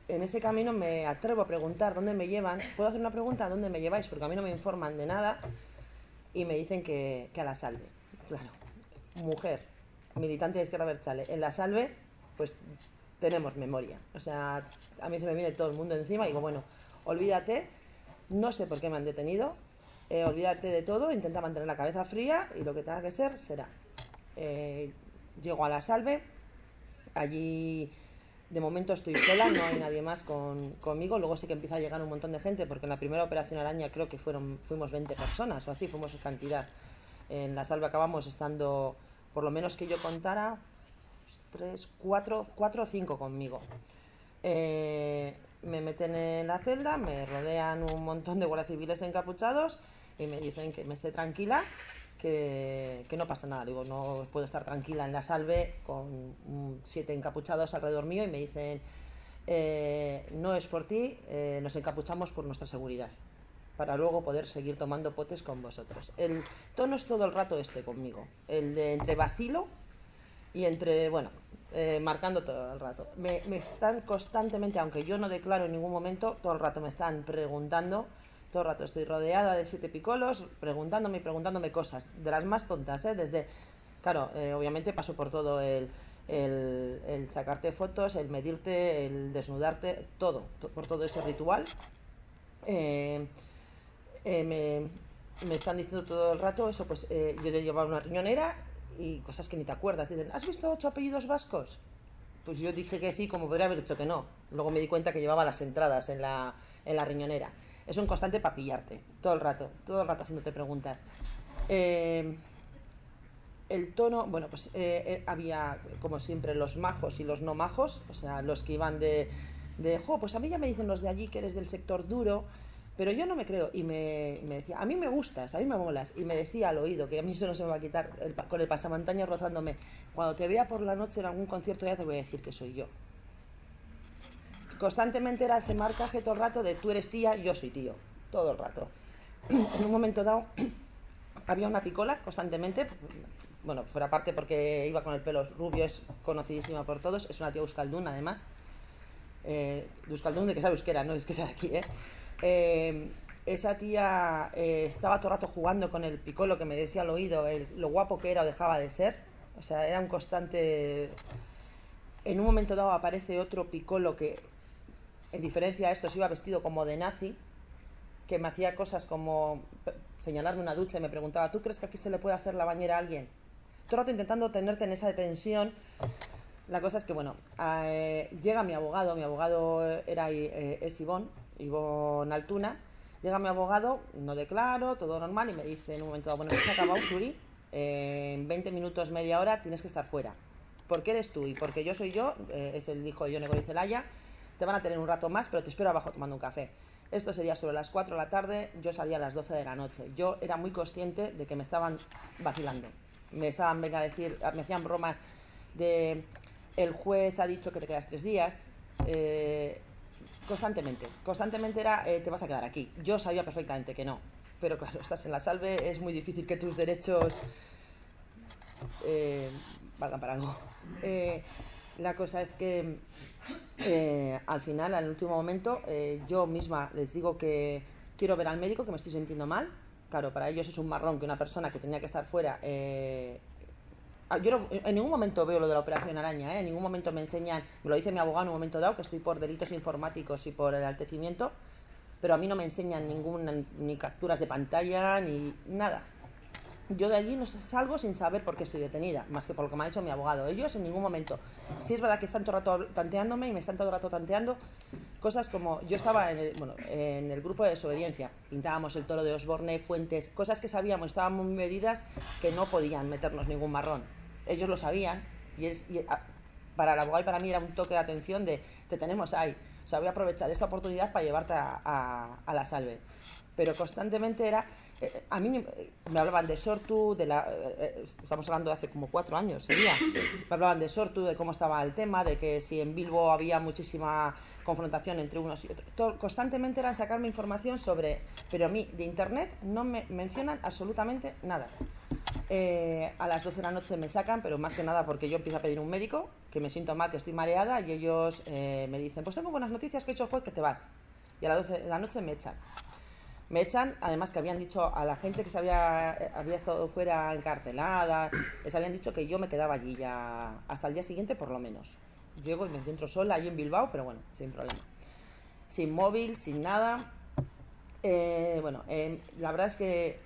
en ese camino me atrevo a preguntar dónde me llevan. ¿Puedo hacer una pregunta? ¿Dónde me lleváis? Porque a mí no me informan de nada y me dicen que, que a la salve. Claro, mujer, militante de Izquierda Berchale. En la salve, pues tenemos memoria. O sea, a mí se me viene todo el mundo encima y digo, bueno, olvídate, no sé por qué me han detenido, eh, olvídate de todo, intenta mantener la cabeza fría y lo que tenga que ser, será. Eh, llego a la salve, allí de momento estoy sola, no hay nadie más con, conmigo, luego sí que empieza a llegar un montón de gente, porque en la primera operación araña creo que fueron, fuimos 20 personas o así, fuimos cantidad. En la salve acabamos estando, por lo menos que yo contara, tres, cuatro, cuatro o cinco conmigo. Eh, me meten en la celda, me rodean un montón de guardias civiles encapuchados y me dicen que me esté tranquila, que, que no pasa nada. Digo, no puedo estar tranquila en la salve con siete encapuchados alrededor mío y me dicen, eh, no es por ti, eh, nos encapuchamos por nuestra seguridad para luego poder seguir tomando potes con vosotros. El tono es todo el rato este conmigo, el de entre vacilo y entre, bueno, eh, marcando todo el rato. Me, están constantemente, aunque yo no declaro en ningún momento, todo el rato me están preguntando, todo el rato estoy rodeada de siete picolos, preguntándome y preguntándome cosas, de las más tontas, ¿eh? Desde, claro, eh, obviamente paso por todo el, el, sacarte fotos, el medirte, el desnudarte, todo, to- por todo ese ritual. Eh, eh, me, me están diciendo todo el rato eso, pues eh, yo le llevaba una riñonera y cosas que ni te acuerdas. Dicen, ¿has visto ocho apellidos vascos? Pues yo dije que sí, como podría haber dicho que no. Luego me di cuenta que llevaba las entradas en la, en la riñonera. Es un constante para pillarte, todo el rato, todo el rato haciéndote preguntas. Eh, el tono, bueno, pues eh, eh, había como siempre los majos y los no majos, o sea, los que iban de, de, jo, pues a mí ya me dicen los de allí que eres del sector duro, pero yo no me creo. Y me, decía, a mí me gustas, a mí me molas. Y me decía al oído, que a mí eso no se me va a quitar, el con el pasamontaña rozándome, cuando te vea por la noche en algún concierto ya te voy a decir que soy yo. Constantemente era ese marcaje todo el rato de tú eres tía, yo soy tío, todo el rato. <clears throat> en un momento dado <clears throat> había una picola constantemente, bueno, fuera parte porque iba con el pelo rubio, es conocidísima por todos, es una tía euskalduna además, eh, euskaldun de que sabe euskera, no es que sea de aquí, ¿eh? Eh, esa tía eh, estaba todo el rato jugando con el picolo que me decía al oído lo guapo que era o dejaba de ser, o sea, era un constante... En un momento dado aparece otro picolo que, en diferencia a estos, iba vestido como de nazi, que me hacía cosas como señalarme una ducha y me preguntaba, ¿tú crees que aquí se le puede hacer la bañera a alguien? Todo el rato intentando tenerte en esa tensión. La cosa es que, bueno, eh, llega mi abogado, mi abogado era es Ivón, Ivón Altuna, llega mi abogado, no declaro, todo normal, y me dice en un momento, dado, bueno, se ha acabado, Suri, en 20 minutos, media hora tienes que estar fuera. Porque eres tú y porque yo soy yo, eh, es el hijo de Yone Celaya, te van a tener un rato más, pero te espero abajo tomando un café. Esto sería sobre las 4 de la tarde, yo salía a las 12 de la noche. Yo era muy consciente de que me estaban vacilando. Me estaban, venga a decir, me hacían bromas de el juez ha dicho que te quedas tres días. eh, constantemente, constantemente era eh, te vas a quedar aquí. Yo sabía perfectamente que no. Pero claro, <laughs> estás en la salve, es muy difícil que tus derechos eh, valgan para algo. Eh, la cosa es que eh, al final, al último momento, eh, yo misma les digo que quiero ver al médico, que me estoy sintiendo mal. Claro, para ellos es un marrón que una persona que tenía que estar fuera. Ah, yo no- en ningún momento veo lo de la operación araña, ¿eh? en ningún momento me enseñan, me lo dice mi abogado en un momento dado, que estoy por delitos informáticos y por el altecimiento, pero a mí no me enseñan ninguna, ni capturas de pantalla, ni nada. Yo de allí no salgo sin saber por qué estoy detenida, más que por lo que me ha dicho mi abogado. Ellos en ningún momento. Sí es verdad que están todo el rato tanteándome y me están todo el rato tanteando cosas como yo estaba en el, bueno, en el grupo de desobediencia, pintábamos el toro de Osborne, Fuentes, cosas que sabíamos, estaban muy medidas que no podían meternos ningún marrón. Ellos lo sabían y, es- y, para el abogado y para mí era un toque de atención de te tenemos ahí. O sea, voy a aprovechar esta oportunidad para llevarte a, a- la salve. Pero constantemente era eh, a mí me, me hablaban de Sortu, de la, eh, eh, estamos hablando de hace como cuatro años, sería. Me hablaban de Sortu, de cómo estaba el tema, de que si en Bilbo había muchísima confrontación entre unos y otros. Todo- constantemente era sacarme información sobre, pero a mí de internet no me mencionan absolutamente nada. Eh, a las 12 de la noche me sacan, pero más que nada porque yo empiezo a pedir un médico, que me siento mal, que estoy mareada, y ellos eh, me dicen, pues tengo buenas noticias que he hecho el juez, que te vas. Y a las 12 de la noche me echan. Me echan, además que habían dicho a la gente que se había, eh, había estado fuera encartelada, les habían dicho que yo me quedaba allí ya hasta el día siguiente por lo menos. Llego y me encuentro sola allí en Bilbao, pero bueno, sin problema. Sin móvil, sin nada. Eh, bueno, eh, la verdad es que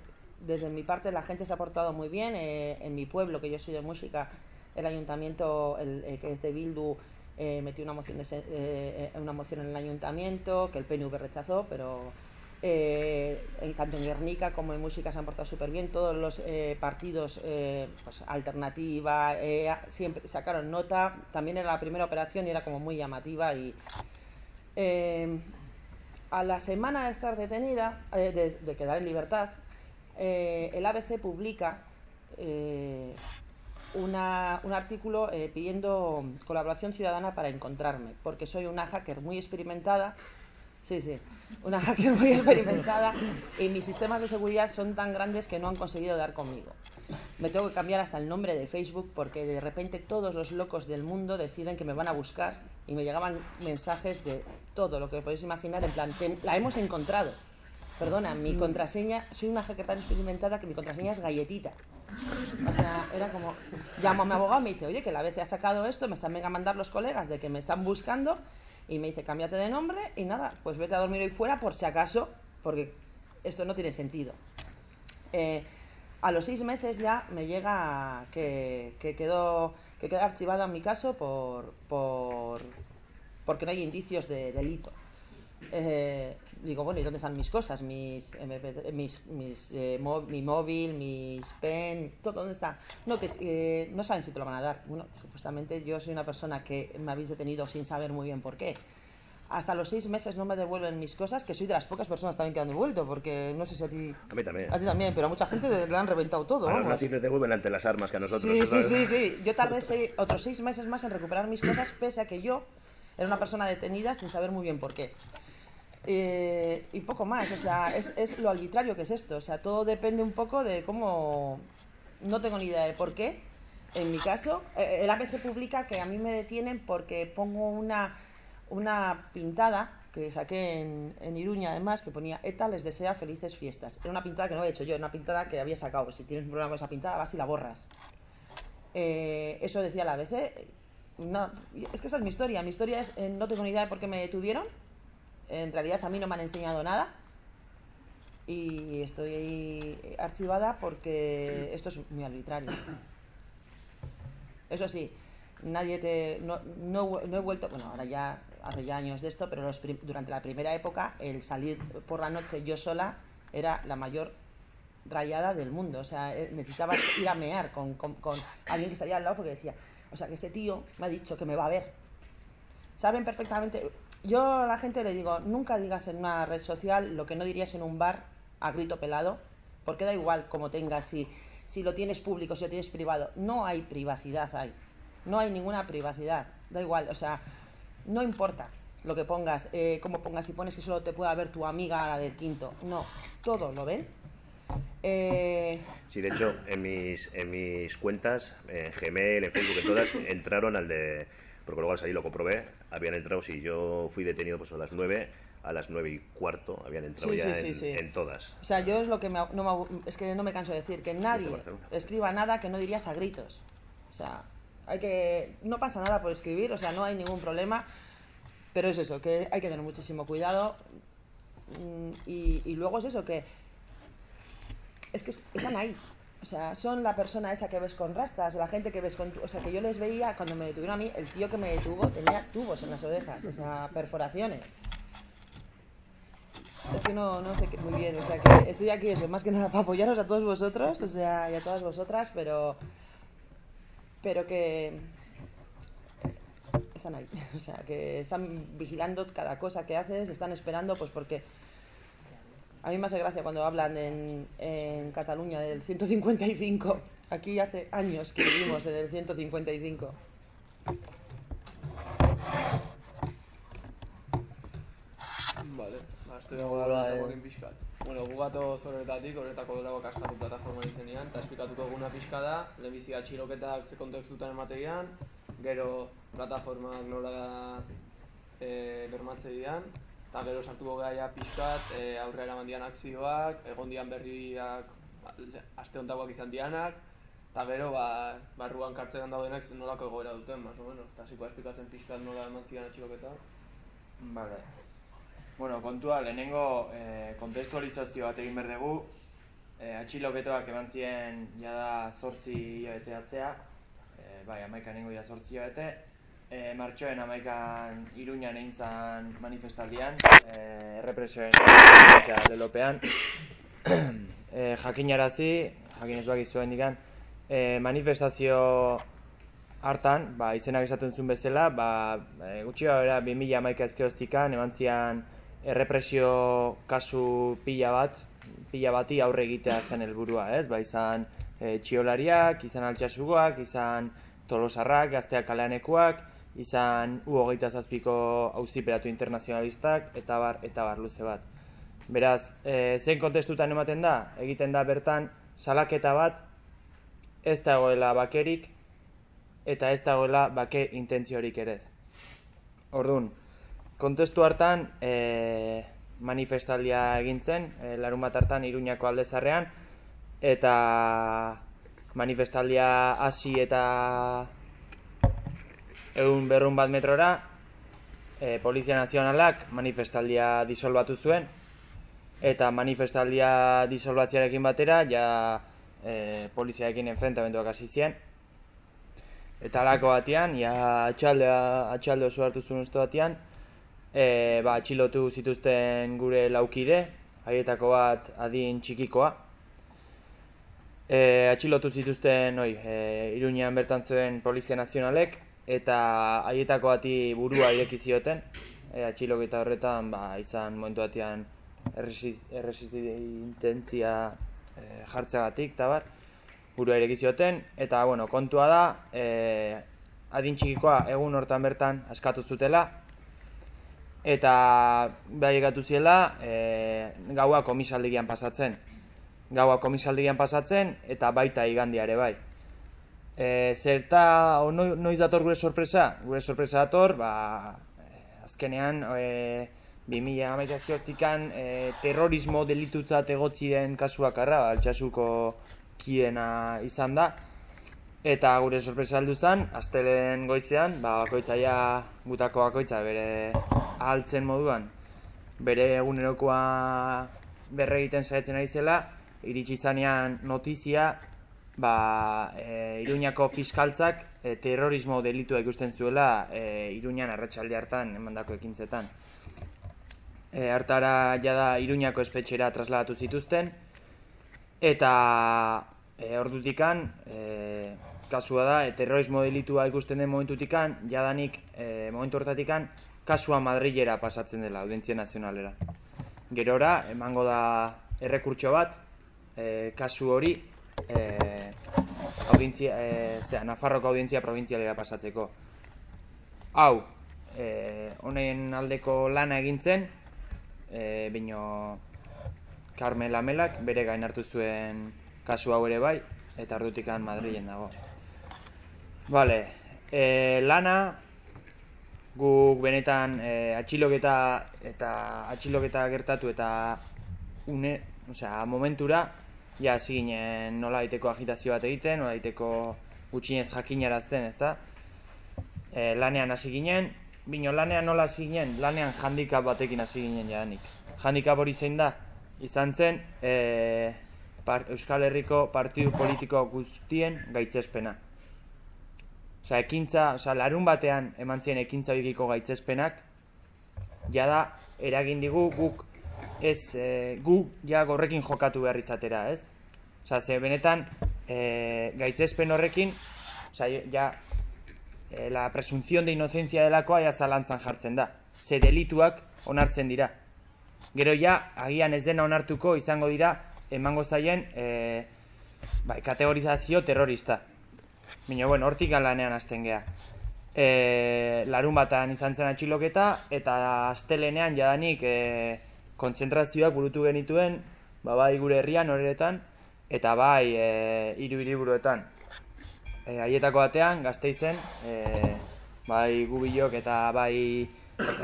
desde mi parte la gente se ha portado muy bien. eh, en mi pueblo, que yo soy de música, el ayuntamiento, el, eh, que es de Bildu, eh, metió una moción, de eh, una moción en el ayuntamiento que el PNV rechazó, pero eh, en, tanto en Guernica como en música se han portado súper bien. Todos los eh, partidos, eh, pues, Alternativa, EA, siempre sacaron nota. También era la primera operación y era como muy llamativa y... eh, a la semana de estar detenida, eh, de, de quedar en libertad, eh, el ABC publica eh, una- un artículo eh, pidiendo colaboración ciudadana para encontrarme, porque soy una hacker muy experimentada. Sí, sí, una hacker muy experimentada y mis sistemas de seguridad son tan grandes que no han conseguido dar conmigo. Me tengo que cambiar hasta el nombre de Facebook porque de repente todos los locos del mundo deciden que me van a buscar y me llegaban mensajes de todo lo que podéis imaginar en plan, "Te- la hemos encontrado. Perdona, mi contraseña, soy una hacker tan experimentada que mi contraseña es galletita. O sea, era como, llamo a mi abogado y me dice, oye, que la vez he sacado esto, me están venga a mandar los colegas de que me están buscando y me dice, cámbiate de nombre y nada, pues vete a dormir hoy fuera por si acaso, porque esto no tiene sentido. Eh, a los seis meses ya me llega que, que quedó que queda archivada mi caso por, por porque no hay indicios de delito. Eh, digo, bueno, ¿y dónde están mis cosas? Mis, MP3, mis, mis eh, mi móvil, mis pen, todo, ¿dónde está? No, que eh, no saben si te lo van a dar. Bueno, supuestamente yo soy una persona que me habéis detenido sin saber muy bien por qué. Hasta los seis meses no me devuelven mis cosas, que soy de las pocas personas también que han devuelto, porque no sé si a ti... A mí también. A ti también, pero a mucha gente le han reventado todo. A los nazis les devuelven ante las armas que a nosotros. Sí, sí, sí, sí. Yo tardé seis- otros seis meses más en recuperar mis cosas, pese a que yo era una persona detenida sin saber muy bien por qué. Eh, y poco más, o sea, es, es lo arbitrario que es esto. O sea, todo depende un poco de cómo. No tengo ni idea de por qué. En mi caso, eh, el ABC publica que a mí me detienen porque pongo una, una pintada que saqué en, en Iruña, además, que ponía ETA les desea felices fiestas. Era una pintada que no había hecho yo, era una pintada que había sacado. Si tienes un problema con esa pintada, vas y la borras. Eh, eso decía la ABC. No, es que esa es mi historia. Mi historia es, eh, no tengo ni idea de por qué me detuvieron. En realidad a mí no me han enseñado nada. Y estoy ahí archivada porque esto es muy arbitrario. Eso sí, nadie te... No, no, he- vuelto... Bueno, ahora ya hace ya años de esto, pero los durante la primera época el salir por la noche yo sola era la mayor rayada del mundo. O sea, eh, necesitaba ir a mear con, con- con alguien que estaría al lado porque decía, o sea, que este tío me ha dicho que me va a ver. Saben perfectamente. Yo a la gente le digo, nunca digas en una red social lo que no dirías en un bar a grito pelado, porque da igual como tengas, si, si lo tienes público, si lo tienes privado. No hay privacidad ahí. No hay ninguna privacidad. Da igual, o sea, no importa lo que pongas, eh, cómo pongas, si pones que solo te pueda ver tu amiga la del quinto. No, todo lo ven. Eh, Sí, de hecho, en mis, en mis cuentas, en Gmail, en Facebook, en todas, entraron al de. Porque luego al salir lo comprobé, habían entrado, si yo fui detenido pues a las 9, a las 9 y cuarto habían entrado Sí, ya sí, sí, en, todas. O sea, yo es lo que me, no me es que no me canso de decir, que nadie escriba nada que no dirías a gritos. O sea, hay que no pasa nada por escribir, o sea, no hay ningún problema, pero es eso, que hay que tener muchísimo cuidado. Mm, Y, y luego es eso, que es que es- están ahí. O sea, son la persona esa que ves con rastas, la gente que ves con... O sea, que yo les veía, cuando me detuvieron a mí, el tío que me detuvo tenía tubos en las orejas, o sea, perforaciones. Es que no, no sé qué, muy bien, o sea que estoy aquí eso, más que nada para apoyaros a todos vosotros, o sea, y a todas vosotras, pero pero que están ahí, <laughs> o sea, que están vigilando cada cosa que haces, están esperando, pues porque a mí me hace gracia cuando hablan en, en Cataluña del 155, aquí hace años que vivimos en el 155. Vale, estoy dago eh. horrekin pixkat. Bueno, gugato horretatik, horretako delako kaskatu plataforma izenean, eta esplikatuko eguna pixka da, lehenbizi atxiloketak ze kontekstutan emategian, gero plataformak nola e, bermatze dian, eta gero sartuko gara ja pixkat e, aurrera eraman dian akzioak, egon dian berriak le- aste hontakoak izan dianak, eta gero ba, barruan kartzelan daudenak zer nolako egoera duten, más o menos, eta hasiko da esplikatzen pixkat nola eman zidan atxiloketak. Vale. Bueno, kontua, lehenengo eh, kontestualizazio bat egin behar dugu. Eh, atxiloketoak eman ziren jada zortzi hilabete atzea. Eh, bai, amaikan nengo ja zortzi hilabete. Eh, martxoen amaikan iruñan egin zan manifestaldian. Eh, errepresioen lelopean. <clears throat> eh, jakinarazi, jakin ez bakizuen digan, eh, manifestazio hartan, ba, izenak esaten zuen bezala, ba, e, gutxi gara 2000 amaika ezkeoztikan, eman zian errepresio kasu pila bat, pila bati aurre egitea zen helburua, ez? Ba, izan e, txiolariak, izan altxasugoak, izan tolosarrak, gazteak kaleanekuak, izan u hogeita zazpiko auziperatu internazionalistak, eta bar, eta bar luze bat. Beraz, e, zein kontestutan ematen da? Egiten da bertan salaketa bat, ez dagoela bakerik, eta ez dagoela bake intentziorik ere. Orduan, kontestu hartan e, manifestaldia egin zen, e, larun bat hartan Iruñako aldezarrean, eta manifestaldia hasi eta egun berrun bat metrora, e, Polizia Nazionalak manifestaldia disolbatu zuen, eta manifestaldia disolbatziarekin batera, ja e, poliziarekin enfrentamentuak hasi ziren, Eta alako batean, ja atxaldea, atxalde oso hartu zuen uste batean, e, ba, atxilotu zituzten gure laukide, haietako bat adin txikikoa. E, atxilotu zituzten, oi, e, Iruñean bertan zuen Polizia Nazionalek, eta haietako bati burua ireki zioten, e, atxiloketa horretan, ba, izan momentu batean erresistentzia e, jartzeagatik, eta bar, burua ireki zioten, eta, bueno, kontua da, e, adin txikikoa egun hortan bertan askatu zutela, eta bai egatu ziela e, gaua komisaldigian pasatzen. Gaua komisaldigian pasatzen eta baita igandiare bai. E, zerta, o, noiz dator gure sorpresa? Gure sorpresa dator, ba, azkenean, e, 2000 amaikazkioztikan e, terrorismo delitutzat egotzi den kasuak arra, ba, altxasuko kiena izan da. Eta gure sorpresa aldu zen, astelen goizean, ba, bakoitzaia gutako bakoitza bere ahaltzen moduan, bere egunerokoa berre egiten saiatzen ari zela, iritsi izanean notizia, ba, e, Iruñako fiskaltzak e, terrorismo delitua ikusten zuela e, Iruñan arratsalde hartan emandako ekintzetan. E, hartara jada Iruñako espetxera trasladatu zituzten, eta e, ordutikan, e, kasua da, e, terrorismo delitua ikusten den momentutikan, jadanik e, momentu hortatikan, kasua Madrilera pasatzen dela, audientzia nazionalera. Gerora, emango da errekurtso bat, e, kasu hori, e, audientzia, e, zera, Nafarroko audientzia provintzialera pasatzeko. Hau, e, honen aldeko lana egintzen, e, bino Carmel Amelak bere gain hartu zuen kasu hau ere bai, eta ardutikan Madrilen dago. Vale, e, lana guk benetan e, atxiloketa eta atxiloketa gertatu eta une, osea, momentura ja hasi ginen nola daiteko agitazio bat egiten, nola daiteko gutxinez jakinarazten, ezta? E, lanean hasi ginen, bino lanean nola hasi ginen, lanean handikap batekin hasi ginen jadanik. Handikap hori zein da, izan zen e, Euskal Herriko partidu politiko guztien gaitzespena. Osa, ekintza, osa, larun batean eman ziren ekintza bigiko gaitzespenak, jada, eragin digu guk ez, e, gu ja gorrekin jokatu behar izatera, ez? Osa, ze benetan, e, gaitzespen horrekin, osa, ja, e, la presunción de inocencia delakoa ja zalantzan jartzen da. Ze delituak onartzen dira. Gero ja, agian ez dena onartuko izango dira, emango zaien, e, bai, kategorizazio terrorista. Baina, bueno, hortik lanean hasten geha. E, larun batan izan zen atxiloketa, eta astelenean jadanik e, kontzentrazioak burutu genituen, ba, bai gure herrian horretan, eta bai e, iru hiriburuetan. E, haietako batean, gazte izen, e, bai gubilok eta bai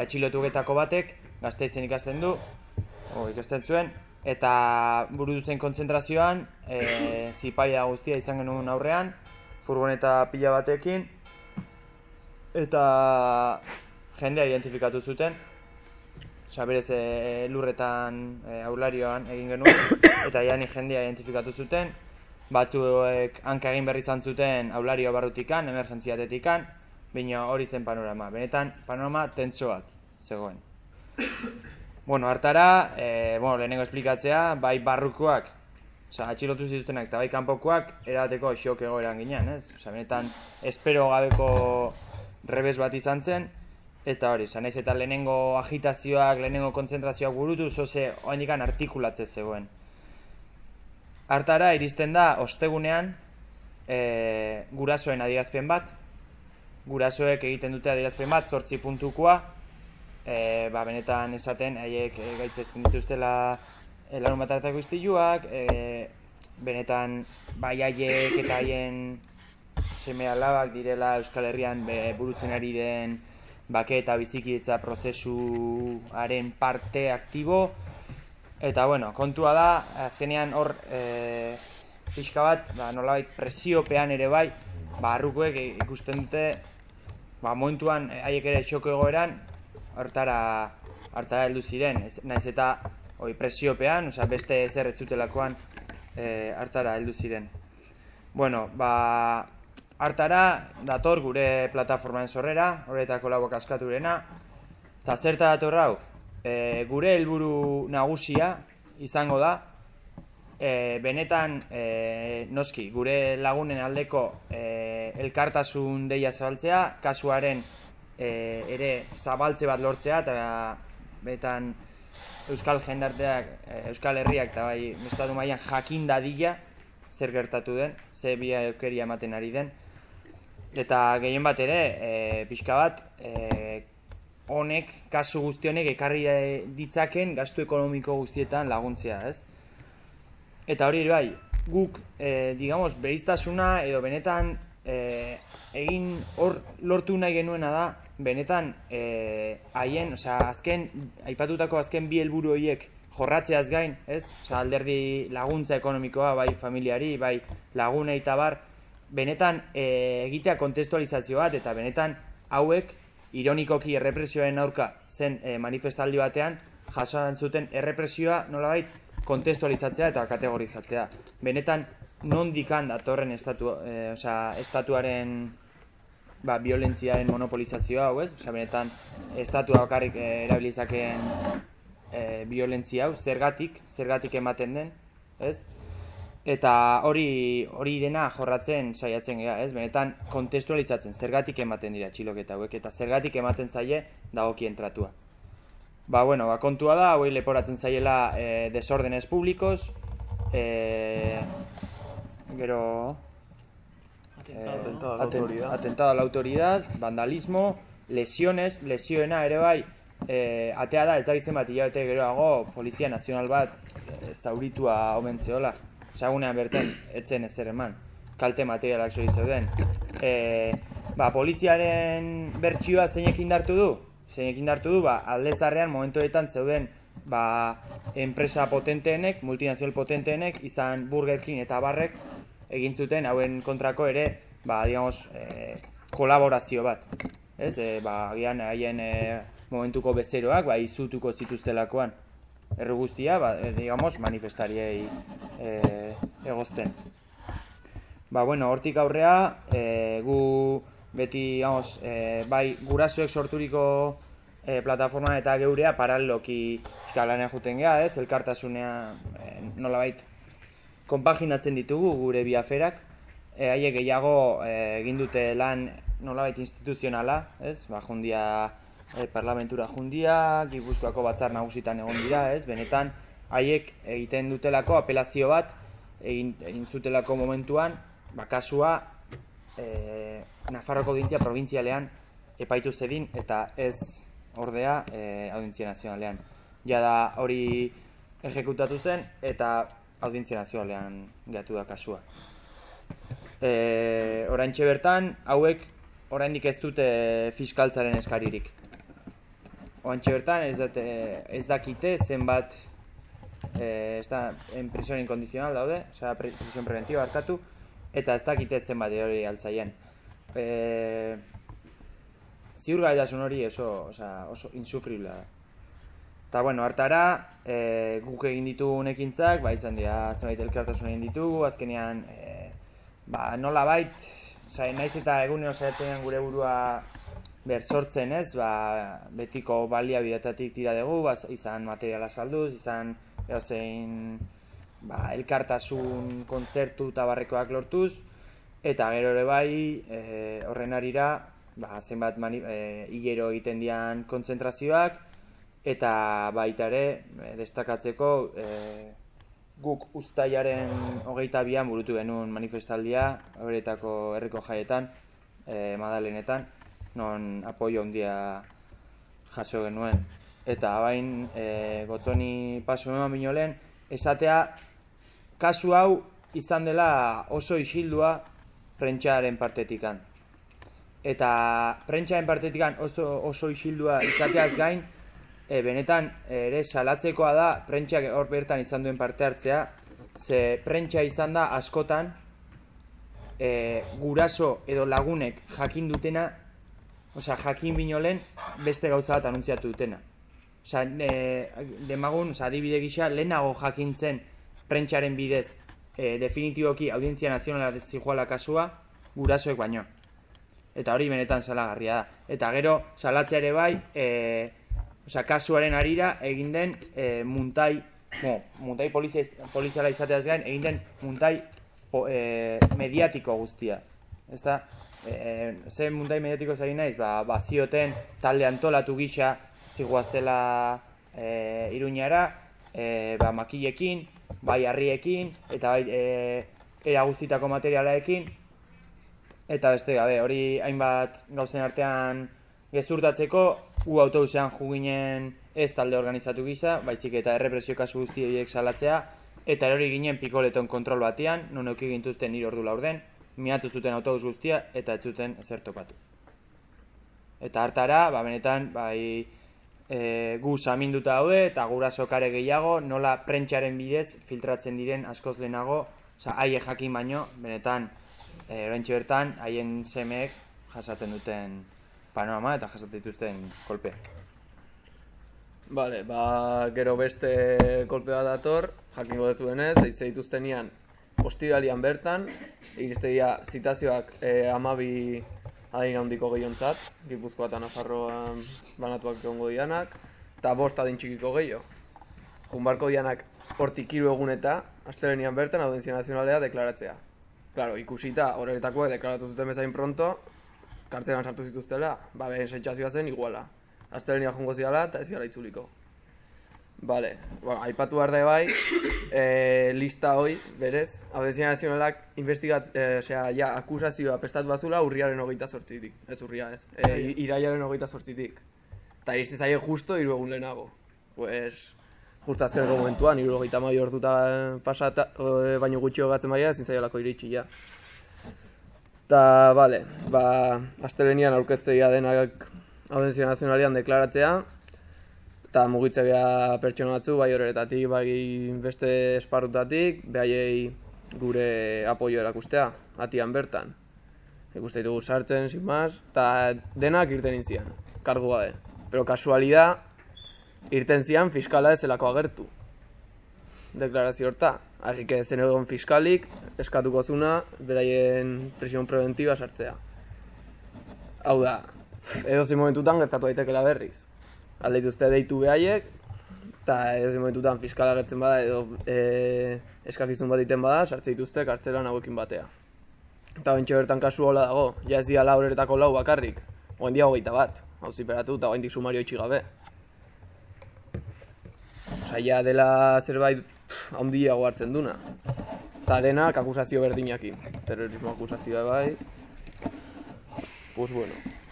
atxilotugetako batek, gazte izen ikasten du, o, ikasten zuen, eta buru duzen kontzentrazioan, e, zipaia guztia izan genuen aurrean, furgoneta pila batekin, eta jendea identifikatu zuten, Osa, berez e, lurretan e, aularioan egin genuen, <coughs> eta jani jendea identifikatu zuten, batzuek hanka egin berri izan zuten aulario barrutikan, emergentziatetikan, baina hori zen panorama. Benetan, panorama tentso bat, zegoen. <coughs> Bueno, hartara, e, bueno, lehenengo esplikatzea, bai barrukoak, oza, atxilotu zituztenak eta bai kanpokoak, erabateko xok egoeran ginean, ez? Oza, benetan, espero gabeko rebes bat izan zen, eta hori, naiz eta lehenengo agitazioak, lehenengo kontzentrazioak burutu, zoze, oainikan artikulatze zegoen. Hartara, iristen da, ostegunean, e, gurasoen adierazpen bat, gurasoek egiten dute adierazpen bat, zortzi puntukoa, e, ba, benetan esaten haiek e, gaitzesten dituztela e, larun bat hartako iztiluak, e, benetan bai haiek eta haien seme alabak direla Euskal Herrian be, burutzen ari den bake eta bizikitza prozesuaren parte aktibo eta bueno, kontua da azkenean hor e, pixka bat, ba, nolabait presiopean ere bai ba, arrukoek ikusten dute ba, momentuan haiek ere txoko egoeran hartara hartara heldu ziren, ez, naiz eta hoi presiopean, osea beste ezer ez zutelakoan e, hartara heldu ziren. Bueno, ba hartara dator gure plataformaren sorrera, horretako lago kaskaturena Eta zerta dator hau, e, gure helburu nagusia izango da, e, benetan e, noski, gure lagunen aldeko e, elkartasun deia zabaltzea, kasuaren e, ere zabaltze bat lortzea, eta benetan Euskal jendarteak, e, Euskal Herriak eta bai estatu mailan jakin dadila zer gertatu den, ze bia eukeria ematen ari den. Eta gehien bat ere, e, pixka bat, e, honek, kasu guzti honek, ekarri e, ditzaken gastu ekonomiko guztietan laguntzea, ez? Eta hori bai, guk, e, digamos, beriztasuna edo benetan e, egin hor lortu nahi genuena da, benetan e, haien, osea, azken, aipatutako azken bi helburu horiek jorratzeaz gain, ez? Osea, alderdi laguntza ekonomikoa, bai familiari, bai lagunei eta bar, benetan e, egitea kontestualizazio bat, eta benetan hauek, ironikoki errepresioaren aurka zen e, manifestaldi batean, jasoan zuten errepresioa nolabait kontestualizatzea eta kategorizatzea. Benetan, non dikan datorren estatu, e, osea, estatuaren ba, violentziaren monopolizazioa hau ez, osea, benetan, estatua bakarrik e, erabilizakeen e, violentzia hau, zergatik, zergatik ematen den, ez? Eta hori hori dena jorratzen saiatzen gea, ez? Benetan kontestualizatzen zergatik ematen dira txiloketa hauek eta zergatik ematen zaie dagokien tratua. Ba, bueno, ba, kontua da, hori leporatzen zaiela e, desordenes publikos, e, gero... Atentado a la aten- autoridad. atentado a la autoridad, vandalismo, lesiones, lesioena ere bai, e, atea da, ez da bat hilabete geroago, Polizia Nazional bat e, zauritua omen zehola. Sagunean berten, etzen ezer eman, kalte materialak zori zeuden. E, ba, poliziaren bertsioa zeinek indartu du? Zeinek indartu du, ba, aldezarrean momentuetan zeuden ba, enpresa potenteenek, multinazional potenteenek, izan Burger King eta Barrek, egin zuten hauen kontrako ere, ba, digamos, e, kolaborazio bat. Ez, e, ba, agian haien e, momentuko bezeroak, ba, izutuko zituztelakoan. Erru guztia, ba, e, digamos, manifestariei e, egozten. Ba, bueno, hortik aurrea, e, gu beti, digamos, e, bai, gurasoek sorturiko e, plataforma eta geurea paraleloki eskalanean juten geha, ez? Elkartasunea e, nolabait konpaginatzen ditugu gure bi aferak. E, haiek gehiago egin dute lan nolabait instituzionala, ez? Ba, jundia e, parlamentura jundia, Gipuzkoako batzar nagusitan egon dira, ez? Benetan haiek egiten dutelako apelazio bat egin, egin zutelako momentuan, ba, kasua e, Nafarroko dintzia provintzialean epaitu zedin eta ez ordea e, audientzia nazionalean. Ja da hori ejekutatu zen eta audientzia nazionalean gehatu da kasua. E, oraintxe bertan, hauek oraindik ez dute fiskaltzaren eskaririk. Oraintxe bertan ez, date, ez dakite zenbat eh, ez da, en prisión incondicional daude, osea, prisión preventiva harkatu, eta ez dakite zenbat hori altzaien. E, ziurgaitasun hori oso, osea, oso insufriblea da. Eta, bueno, hartara, e, guk egin ditugun ekintzak, ba, izan dira, zenbait elkartasun egin ditugu, azkenean, e, ba, nola bait, osea, naiz eta egunero saiatzen gure burua ber sortzen, ez, ba, betiko baliabidetatik tira dugu, ba, izan materiala salduz, izan eozein ba, elkartasun kontzertu eta barrekoak lortuz, eta gero ere bai, e, horren arira, ba, zenbat mani, e, hilero egiten dian kontzentrazioak, eta baita ere, e, destakatzeko, e, guk ustaiaren hogeita bian burutu genuen manifestaldia, horretako herriko jaietan, e, Madalenetan, non apoio handia jaso genuen. Eta bain, e, gotzoni paso eman bino lehen, esatea, kasu hau izan dela oso isildua prentxaren partetikan. Eta prentxaren partetikan oso, oso isildua izateaz gain, e, benetan ere salatzekoa da prentxak hor bertan izan duen parte hartzea, ze prentxa izan da askotan e, guraso edo lagunek jakin dutena, osea jakin binolen beste gauza bat anuntziatu dutena. Osea, e, demagun, osea, adibide gisa, lehenago jakintzen prentxaren bidez e, definitiboki audientzia nazionala zijoala kasua, gurasoek baino. Eta hori benetan salagarria da. Eta gero, salatzea ere bai, e, osea, kasuaren arira egin den e, muntai, bueno, muntai poliziaz, poliziala izateaz gain, egin den muntai po, e, mediatiko guztia. Ez da, e, ze muntai mediatiko zari naiz, ba, ba zioten talde antolatu gisa ziguaztela e, iruñara, e, ba, makilekin, bai harriekin, eta bai e, era guztitako materialaekin, eta beste gabe, hori hainbat gauzen artean gezurtatzeko, u autobusean juginen ez talde organizatu gisa, baizik eta errepresio kasu guzti horiek salatzea, eta hori ginen pikoleton kontrol batean, non euki gintuzten nire ordu laurden, miatu zuten autobus guztia eta ez zuten ezer topatu. Eta hartara, ba, benetan, bai, e, gu saminduta daude eta gurasokare gehiago, nola prentxaren bidez filtratzen diren askoz lehenago, oza, haie jakin baino, benetan, e, bertan, haien semeek jasaten duten panorama eta jasaten dituzten kolpeak. Vale, ba, gero beste kolpe bat dator, jakingo dezuenez, eitze dituztenian ostiralian bertan, iriste zitazioak e, amabi adin handiko gehiontzat, Gipuzkoa eta Nafarroan banatuak egongo dianak, eta bost adin txikiko gehiago. Junbarko dianak hortik hiru egun eta, astelenian bertan, audientzia nazionalea deklaratzea. Claro, ikusita horretakoak deklaratu zuten bezain pronto, kartzelan sartu zituztela, ba, behen sentsazioa zen iguala. Astelenia jongo ziala eta ez gara itzuliko. Vale, bueno, aipatu behar da bai, <coughs> e, lista hoi, berez, Audientzia Nazionalak investigat, e, osea, ja, akusazioa prestatu bazula urriaren hogeita sortzitik, ez urria ez, e, iraiaren hogeita sortzitik. Eta iriste zaie justo hiru egun lehenago. Pues, justo azkeneko momentuan, hiru hogeita mai hortuta pasata, e, baino gutxi hogatzen baia, ezin zaiolako iritsi, ja. Ta, bale, ba, astelenian aurkezteia denak Audientzia Nazionalian deklaratzea, eta mugitzea pertsona batzu, bai horretatik, bai beste esparrutatik, behaiei gure apoio erakustea, atian bertan. Ikuste ditugu sartzen, sin mas, eta denak irten inzian, kargu gabe. Pero kasualida, irten zian fiskala ez zelako agertu. Deklarazio horta. Así que zen egon fiskalik, eskatuko zuna, beraien presión preventiva sartzea. Hau da, edo momentutan gertatu daitekela berriz. Aldeitu deitu behaiek, eta zi momentutan fiskala gertzen bada, edo e, eskakizun bat iten bada, sartze dituzte kartzelan hauekin batea. Eta bentsa bertan kasu hola dago, ja ez dira laureretako lau bakarrik, oen dia hogeita bat, hau ziperatu, eta oen sumario itxigabe. Osa, ja dela zerbait handiago hartzen duna. Eta denak akusazio berdinakin. Terrorismo akusazioa bai. Pues bueno.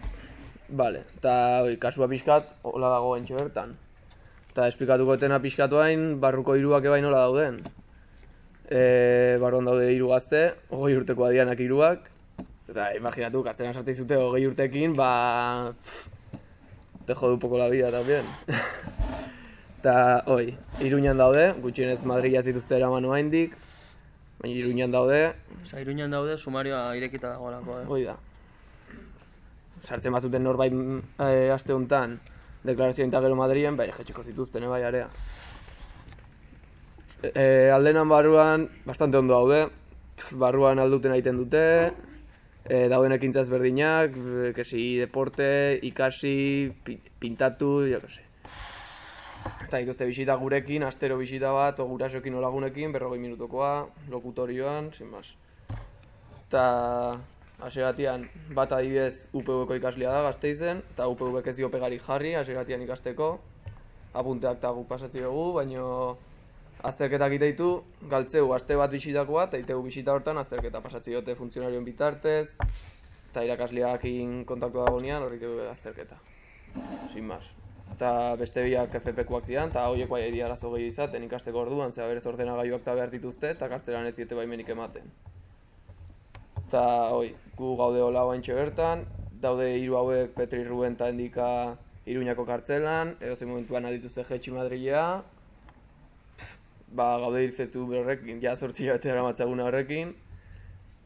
Vale, eta kasua pixkat, hola dago entxe bertan. Eta esplikatuko etena pixkatu hain, barruko hiruak ebain nola dauden. E, barruan daude hiru gazte, hogei urteko adianak hiruak. Eta imaginatu, kartzenan sartzen zute hogei urtekin, ba... Te jodu poco la vida también. <laughs> Eta, oi, Iruñan daude, gutxienez Madrila zituzte eraman oaindik, baina Iruñan daude... Osa, Iruñan daude, sumarioa irekita dagoelako, eh? Hoi da. Sartzen bazuten norbait e, aste honetan, deklarazioa eta gero Madrilen, bai, jetxeko zituzten, bai, area. E, aldenan barruan, bastante ondo daude, barruan alduten egiten dute, e, dauden ekintzaz berdinak, kesi, deporte, ikasi, pintatu, jo, kese Eta dituzte bisita gurekin, astero bisita bat, o gurasoekin olagunekin, berrogei minutokoa, lokutorioan, sin mas. Eta asegatian bat adibidez UPV-ko ikaslea da gazteizen, eta UPV-ek ez dio pegari jarri, asegatian ikasteko, apunteak eta guk pasatzi dugu, baino azterketak iteitu, galtzeu aste bat bisitakoa, eta itegu bisita hortan azterketa pasatzi dute funtzionarioen bitartez, eta irakasleak kontaktu dagoenean horrik dugu azterketa. Sin mas eta beste biak FPQak zidan, eta horiek bai edi arazo gehi izaten ikasteko orduan, zera berez ordenagailuak eta behar dituzte, eta kartzelan ez diete baimenik ematen. Eta hoi, gu gaude hola baintxe bertan, daude hiru hauek Petri Ruben eta Endika Iruñako kartzelan, edo zein momentuan adituzte jetxi Madrilea, ba, gaude irzetu berrekin, ja sortzi jabete matzaguna horrekin,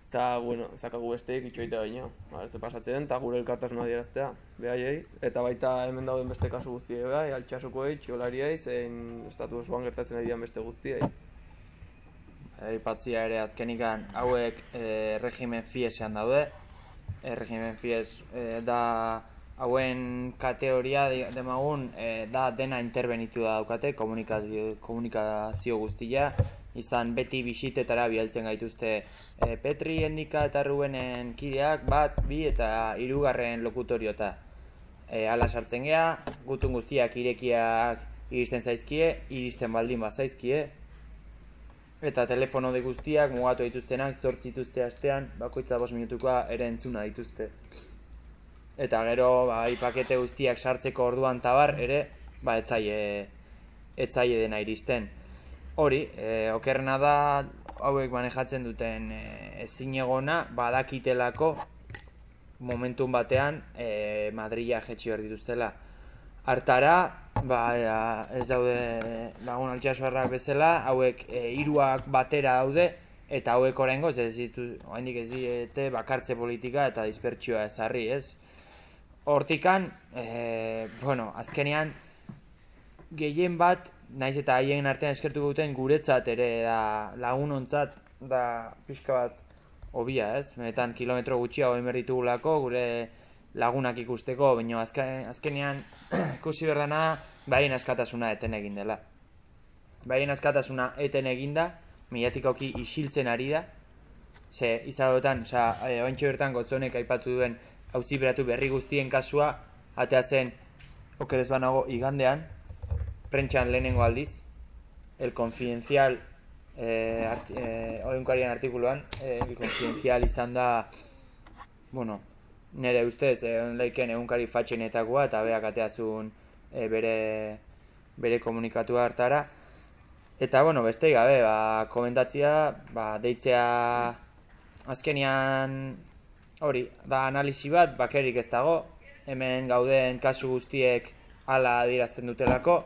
Eta, bueno, zakagu besteik itxoita baino. Ba, ez pasatzen, eta gure elkartasuna adieraztea, behaiei. Eta baita hemen dauden beste kasu guztiei, bai, altxasukoei, txolariei, zein estatu osoan gertatzen ari beste guztiei. Aipatzia ere azkenikan hauek e, regimen fiesean daude. E, regimen fies e, da hauen kategoria demagun e, da dena interbenitu da daukate komunikazio, komunikazio guztia. Izan beti bisitetara bialtzen gaituzte e, Petri, Endika eta Rubenen kideak bat, bi eta hirugarren lokutoriota. E, ala sartzen gea, gutun guztiak irekiak iristen zaizkie, iristen baldin bazaizkie eta telefono de guztiak mugatu dituztenak zortzi dituzte astean, bakoitza bost minutukoa ere entzuna dituzte eta gero ba, bai pakete guztiak sartzeko orduan tabar ere ba etzaie etzaie dena iristen. Hori, e, okerrena da hauek manejatzen duten e, ezinegona badakitelako momentun batean e, Madrila jetxi behar dituztela. Hartara, ba, ez daude lagun altxasuarrak bezala, hauek e, hiruak batera daude, eta hauek oraingoz ez ditu, oraindik ez diete bakartze politika eta dispertsioa ezarri, ez? Hortikan, e, bueno, azkenean, gehien bat, naiz eta haien artean eskertuko duten guretzat ere da lagunontzat da pixka bat hobia, ez? Benetan kilometro gutxiago egin behar ditugulako gure lagunak ikusteko, baina azken, azkenean <clears throat> ikusi behar dana baien askatasuna eten egin dela. Baien askatasuna eten eginda, mediatikoki isiltzen ari da, ze izadotan, oza, e, ointxe bertan gotzonek aipatu duen hauzi beratu berri guztien kasua, atea zen, okerez banago, igandean, prentxan lehenengo aldiz, el confidencial eh, art, eh, artikuluan, eh, el confidencial izan da, bueno, nire ustez, eh, onlaiken egunkari fatxenetakoa, eta beak ateazun eh, bere, bere komunikatua hartara. Eta, bueno, beste gabe, ba, komentatzia, ba, deitzea azkenian hori, da analisi bat, bakerik ez dago, hemen gauden kasu guztiek hala adierazten dutelako,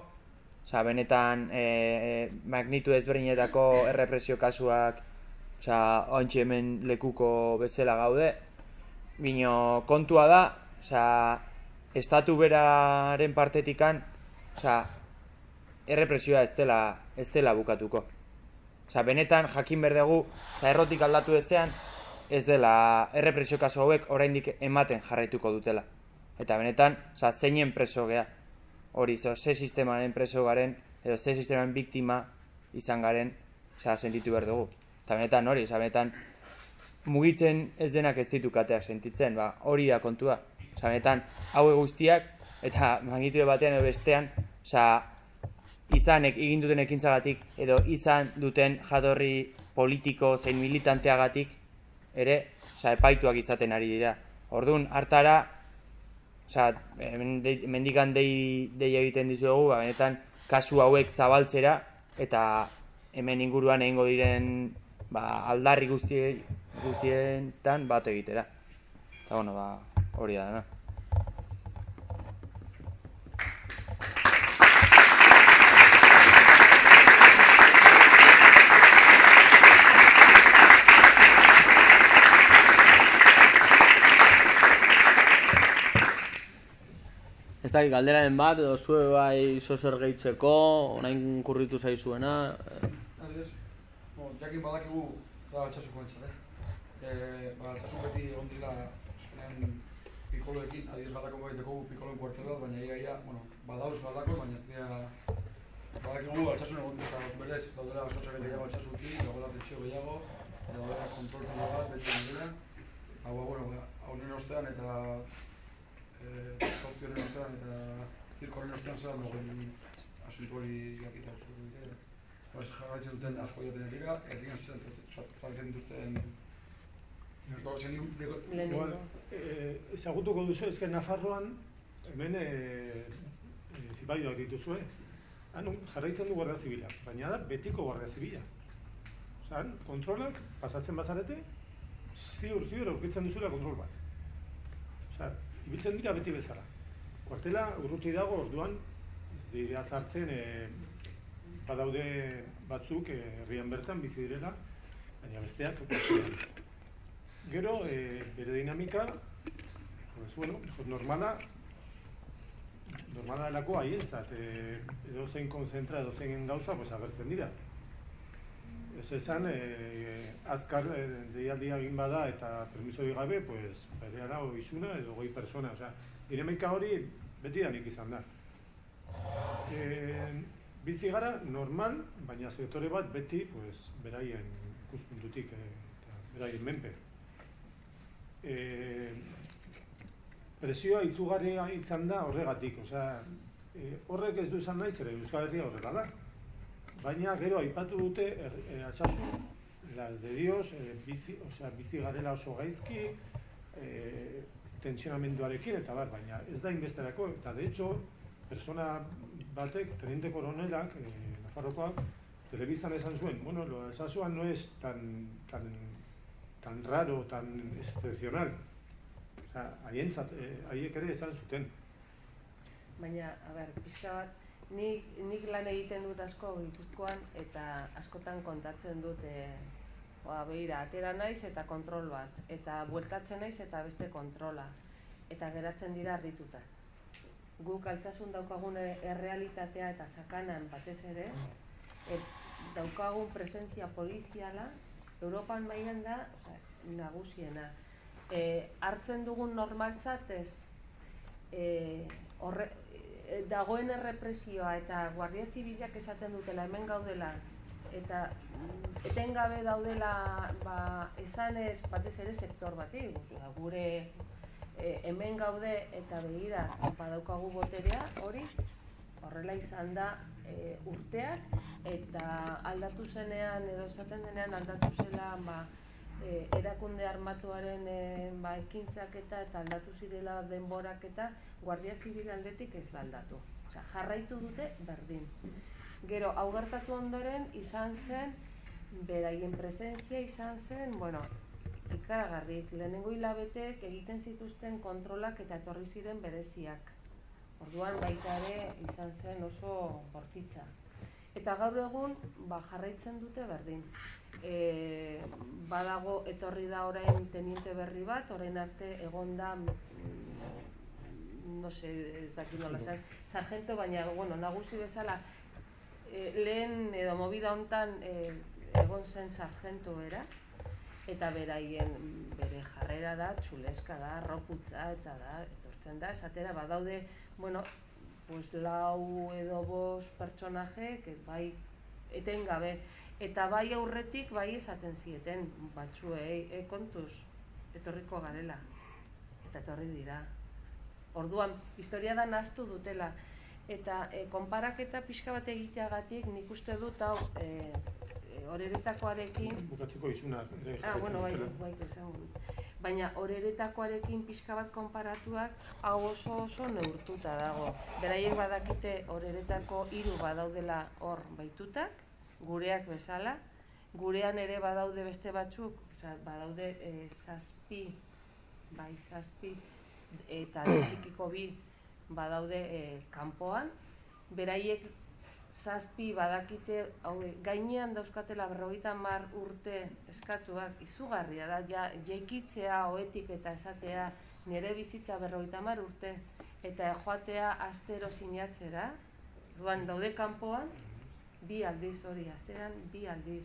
Osa, benetan e, e, magnitu ezberdinetako errepresio kasuak osa, hemen lekuko bezala gaude. Bino kontua da, osa, estatu beraren partetikan, osa, errepresioa ez dela, ez dela bukatuko. Osa, benetan jakin berdegu, osa, errotik aldatu ezean, ez dela errepresio kasu hauek oraindik ematen jarraituko dutela. Eta benetan, osa, zeinen preso gea hori zo, ze sistemaren preso garen, edo ze sistemaren biktima izan garen, osea, sentitu behar dugu. Eta benetan hori, osea, benetan mugitzen ez denak ez ditu kateak sentitzen, ba, hori da kontua. Osea, benetan, haue guztiak, eta magnitude batean edo bestean, osea, izanek egin duten ekintzagatik, edo izan duten jadorri politiko zein militanteagatik, ere, osea, epaituak izaten ari dira. Orduan, hartara, Osa, mendikan dei, dei egiten dizuegu, ba, benetan kasu hauek zabaltzera eta hemen inguruan egingo diren ba, aldarri guztie, guztietan bat egitera. Eta bueno, ba, hori da, no? Ez dakit, galderaren bat, edo zue bai zozer gehitzeko, orain kurritu zaizuena. eh, Aldez, jakin badakigu da batxasuko entzat, eh? E, ba, batxasu beti ondila, azkenean pikoloekin, adiez badako baiteko pikoloen kuartela, baina ia, ia, bueno, badauz badako, baina ez dira, badakigu batxasun egon dira, berez, daudela askosak gehiago batxasuki, dagoela tetxio gehiago, daudela kontrol pila bat, beti ondila, hau, bueno, ba, hau nire ostean eta eh, kostioren ostean eta zirkoren ostean zelan dagoen asunto hori jakita uste dute. Pues jarraitzen duten asko joaten herrira, herrian zen digu, Igual, eh, ezagutuko duzu, ezken Nafarroan, hemen eh, eh, zipaioak dituzue, han jarraitzen du Guardia Zibila, baina da betiko Guardia Zibila. Osan, kontrolak, pasatzen bazarete, ziur, ziur, aurkitzen duzula kontrol bat. Osa, ibiltzen dira beti bezala. Kuartela urruti dago, orduan, ez dira sartzen, eh, badaude batzuk herrian bertan bizi direla, baina besteak. Gero, eh, bere dinamika, pues bueno, normala, normala delako haientzat, eh, edo zein konzentra, edo zein gauza, pues agertzen dira. Ez esan, eh, azkar eh, deialdia egin bada eta permiso gabe, pues, bere ara isuna edo goi persona, osea, dinamika hori beti danik izan da. E, bizi gara normal, baina sektore bat beti pues, beraien ikuspuntutik e, eta beraien menpe. E, presioa izugarria izan da horregatik, osea, e, horrek ez du izan nahi, zere Euskal Herria horrela da. Baina gero aipatu dute er, e, atxasu, las de Dios, e, bizi, osea, bizi garela oso gaizki, e, tensionamenduarekin eta bar, baina ez da inbesterako, eta de hecho, persona batek, teniente koronelak, e, Nafarrokoak, telebizan esan zuen, bueno, lo de no es tan, tan, tan raro, tan excepcional. O sea, haientzat, eh, haiek ere esan zuten. Baina, a ber, pixka bat, nik, nik lan egiten dut asko gipuzkoan eta askotan kontatzen dut e, Ba, behira, atera naiz eta kontrol bat. Eta bueltatzen naiz eta beste kontrola. Eta geratzen dira harrituta. Guk altzasun daukagun errealitatea eta sakanan batez ere, et, daukagun presentzia poliziala, Europan mailan da nagusiena. E, hartzen dugun normaltzat ez, e, horre, e, dagoen errepresioa eta guardia zibilak esaten dutela hemen gaudela eta etengabe daudela ba, esan ez batez ere sektor bati, gure e, hemen gaude eta begira badaukagu boterea hori horrela izan da e, urteak eta aldatu zenean edo esaten denean aldatu zela ba, e, erakunde armatuaren e, ba, ekintzak eta eta aldatu zirela denborak eta guardia zibil aldetik ez da aldatu. Osea, jarraitu dute berdin. Gero, hau gertatu ondoren, izan zen, beraien presentzia izan zen, bueno, ikaragarrik, lehenengo hilabetek egiten zituzten kontrolak eta etorri ziren bereziak. Orduan baita ere izan zen oso bortitza. Eta gaur egun ba, jarraitzen dute berdin. E, badago etorri da orain teniente berri bat, orain arte egonda mm, no sé, ez dakit nola zen, sargento, baina, bueno, nagusi bezala, e, lehen edo movida hontan e, egon zen sargento era eta beraien bere jarrera da, txuleska da, roputza eta da, etortzen da, esatera badaude, bueno, pues lau edo bos pertsonaje, que bai etengabe, eta bai aurretik bai esaten zieten batzuei, e, kontuz, etorriko garela, eta etorri dira. Orduan, historia da nastu dutela, eta e, konparaketa pixka bat egiteagatik nik uste dut hau e, e, horeretakoarekin bukatzeko izuna ah, bueno, bai, bai, baina horeretakoarekin pixka bat konparatuak hau oso oso neurtuta dago. Beraiek badakite horeretako hiru badaudela hor baitutak gureak bezala. Gurean ere badaude beste batzuk oza, badaude e, zazpi bai zazpi eta <clears throat> txikiko bi badaude e, kanpoan, beraiek zazpi badakite, hau, gainean dauzkatela berrogeita mar urte eskatuak izugarria da, ja, jaikitzea, oetik eta esatea nire bizitza berrogeita mar urte, eta joatea astero sinatzera, duan daude kanpoan, bi aldiz hori, astean bi aldiz.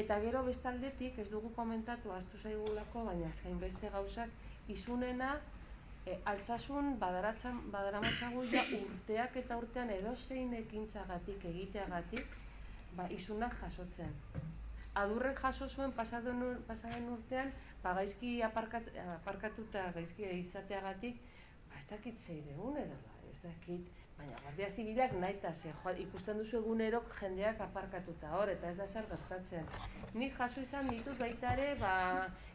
Eta gero bestaldetik, ez dugu komentatu, astu zaigulako, baina zain beste gauzak, izunena e, altsasun badaratzen badaramatzagu ja urteak eta urtean edozein ekintzagatik egiteagatik ba isunak jasotzen. Adurrek jaso zuen pasaden pasaden urtean ba gaizki aparkat, aparkatuta gaizki izateagatik ba ez dakit zeireun edo ba, ez dakit baina guardia zibilak naita ze ikusten duzu egunerok jendeak aparkatuta hor eta ez da zer gertatzen. Ni jaso izan ditut baita ere ba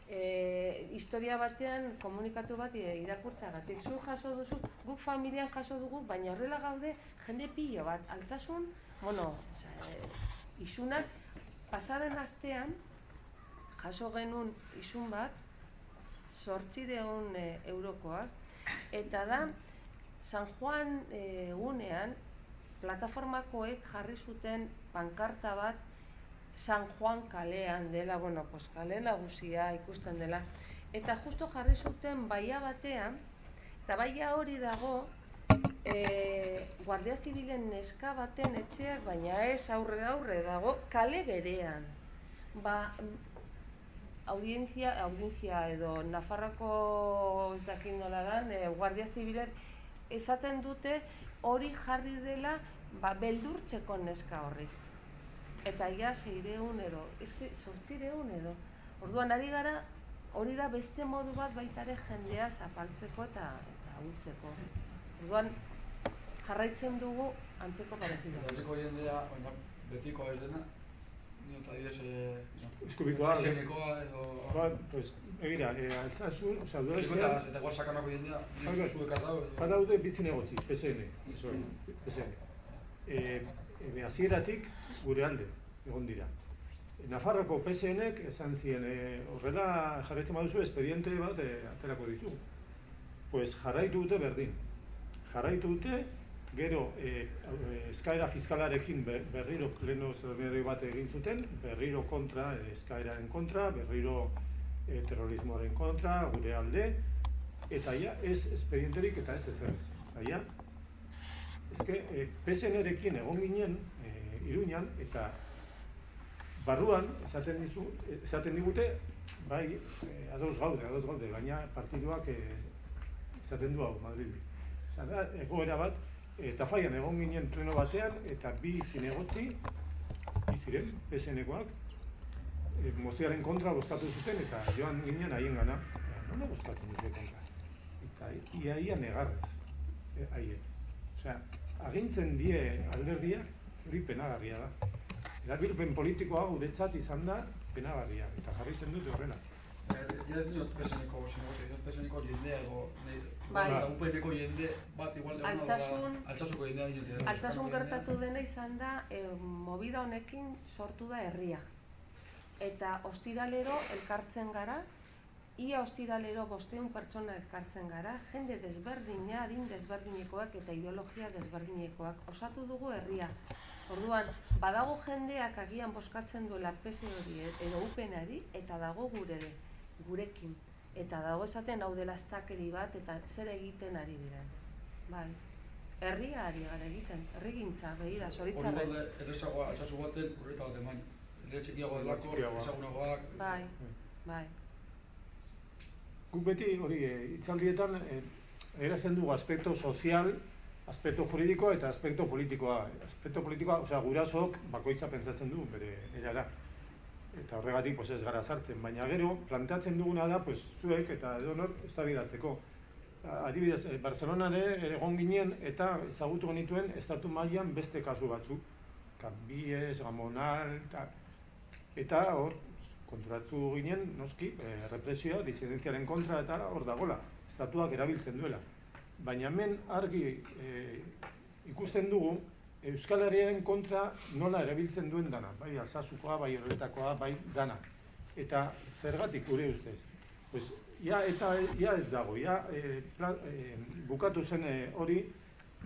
e, historia batean komunikatu bat e, irakurtzagatik. Zu jaso duzu, guk familian jaso dugu, baina horrela gaude jende pilo bat, altzasun, bueno, oza, e, isunak, pasaren astean, jaso genuen isun bat, sortzi deun e, eurokoak, eta da, San Juan e, egunean, plataformakoek jarri zuten pankarta bat San Juan kalean dela, bueno, pues kale nagusia ikusten dela. Eta justo jarri zuten baia batean, eta baia hori dago, e, Guardia Zibilen neska baten etxeak, baina ez aurre aurre dago, kale berean. Ba, audientzia, audientzia edo Nafarroko ez dakit nola dan, e, Guardia Zibilek esaten dute hori jarri dela ba, beldurtzeko neska horri. Eta ia zeireun edo, eske sortzireun edo. Orduan ari gara hori da beste modu bat baita ere jendea zapaltzeko eta eta uzteko. Orduan jarraitzen dugu antzeko parezido. Herriko jendea, baina betiko ez dena, nio eta direz, eh, Eskubikoa, izenekoa edo... Ba, pues, egira, e, altzazu, oza, Eta udaletxean, eta guaz sakanako jendea, nio zuek ardau edo... badaude bizi negotzi, PSN, eso, PSN. E, e, hasieratik gure alde, egon dira. Nafarroko PSNek esan zien, e, horrela jarraitzen baduzu, espediente bat e, aterako dizu. Pues jarraitu dute berdin. Jarraitu dute, gero e, eskaera fiskalarekin ber- berriro pleno zerberri bat egin zuten, berriro kontra, eskaeraren kontra, berriro e, terrorismoaren kontra, gure alde, eta ja, ez espedienterik eta ez ezer. Eta ja, eske, e, PSN-erekin egon ginen, e, Iruñan, eta barruan, esaten, dizu, esaten digute, bai, e, ados gaude, ados gaude, baina partiduak e, esaten du hau, Madrildi. Osea, da, egoera bat, eta faian egon ginen pleno batean, eta bi zinegotzi, bi ziren, PSN-ekoak, e, mozioaren kontra bozkatu zuten, eta joan ginen haien gana, nola bozkatu dute kontra? Eta ia ia negarrez, e, haien. Osea, agintzen die alderdia, hori penagarria da. Erabilpen politikoa guretzat izan da penagarria, eta jarraitzen dute horrela. Ja ez niot peseneko zinegote, niot peseneko jendea nahi- Bai. Eta UPNeko jende bat igual egon Altsasun- Altsasuko jendea diote. Altsasun gertatu dena izan da, e, movida honekin sortu da herria. Eta ostiralero elkartzen gara, ia ostiralero bosteun pertsona elkartzen gara, jende desberdina, adin desberdinekoak eta ideologia desberdinekoak. Osatu dugu herria. Orduan, badago jendeak agian boskatzen duela pese hori edo upenari, eta dago gure gurekin. Eta dago esaten hau dela estakeri bat, eta zer egiten ari diren. Bai. Herria ari gara egiten, herrigintza, begira, Hori zoritzarrez. gorde, errezagoa, altsasu baten, urreta baten baina. Herri txikiago delako, Txikiagoa. ezagunagoak... Bai, bai. Guk beti hori e, hitzaldietan e, erazten dugu aspekto sozial, aspekto juridiko eta aspekto politikoa. Aspekto politikoa, osea, gurasok bakoitza pentsatzen du bere erara. Eta horregatik pues, ez gara sartzen, baina gero planteatzen duguna da pues, zuek eta edonor eztabaidatzeko. Adibidez, eh, Barcelonan ere egon ginen eta ezagutu genituen estatu mailan beste kasu batzuk. Kambies, Gamonal, eta, eta hor konturatu ginen, noski, eh, represioa, disidentziaren kontra eta hor dagola, estatuak erabiltzen duela. Baina hemen argi eh, ikusten dugu Euskal Herriaren kontra nola erabiltzen duen dana, bai alsasukoa, bai horretakoa, bai dana. Eta zergatik gure ustez. Pues, ja, eta ja ez dago, ja, eh, pla, eh, bukatu zen hori,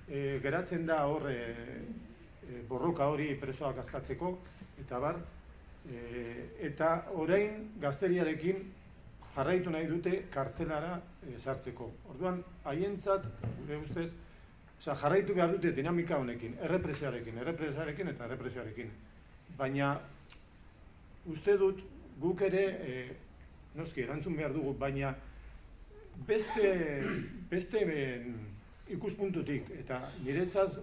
eh, geratzen da hor eh, borroka hori presoak askatzeko, eta bar, eh, eta orain gazteriarekin jarraitu nahi dute kartzelara eh, sartzeko. Orduan, haientzat, gure ustez, Osea, jarraitu behar dute dinamika honekin, errepresioarekin, errepresioarekin eta errepresioarekin. Baina, uste dut, guk ere, e, noski, erantzun behar dugu, baina beste, beste ben, ikuspuntutik, eta niretzat,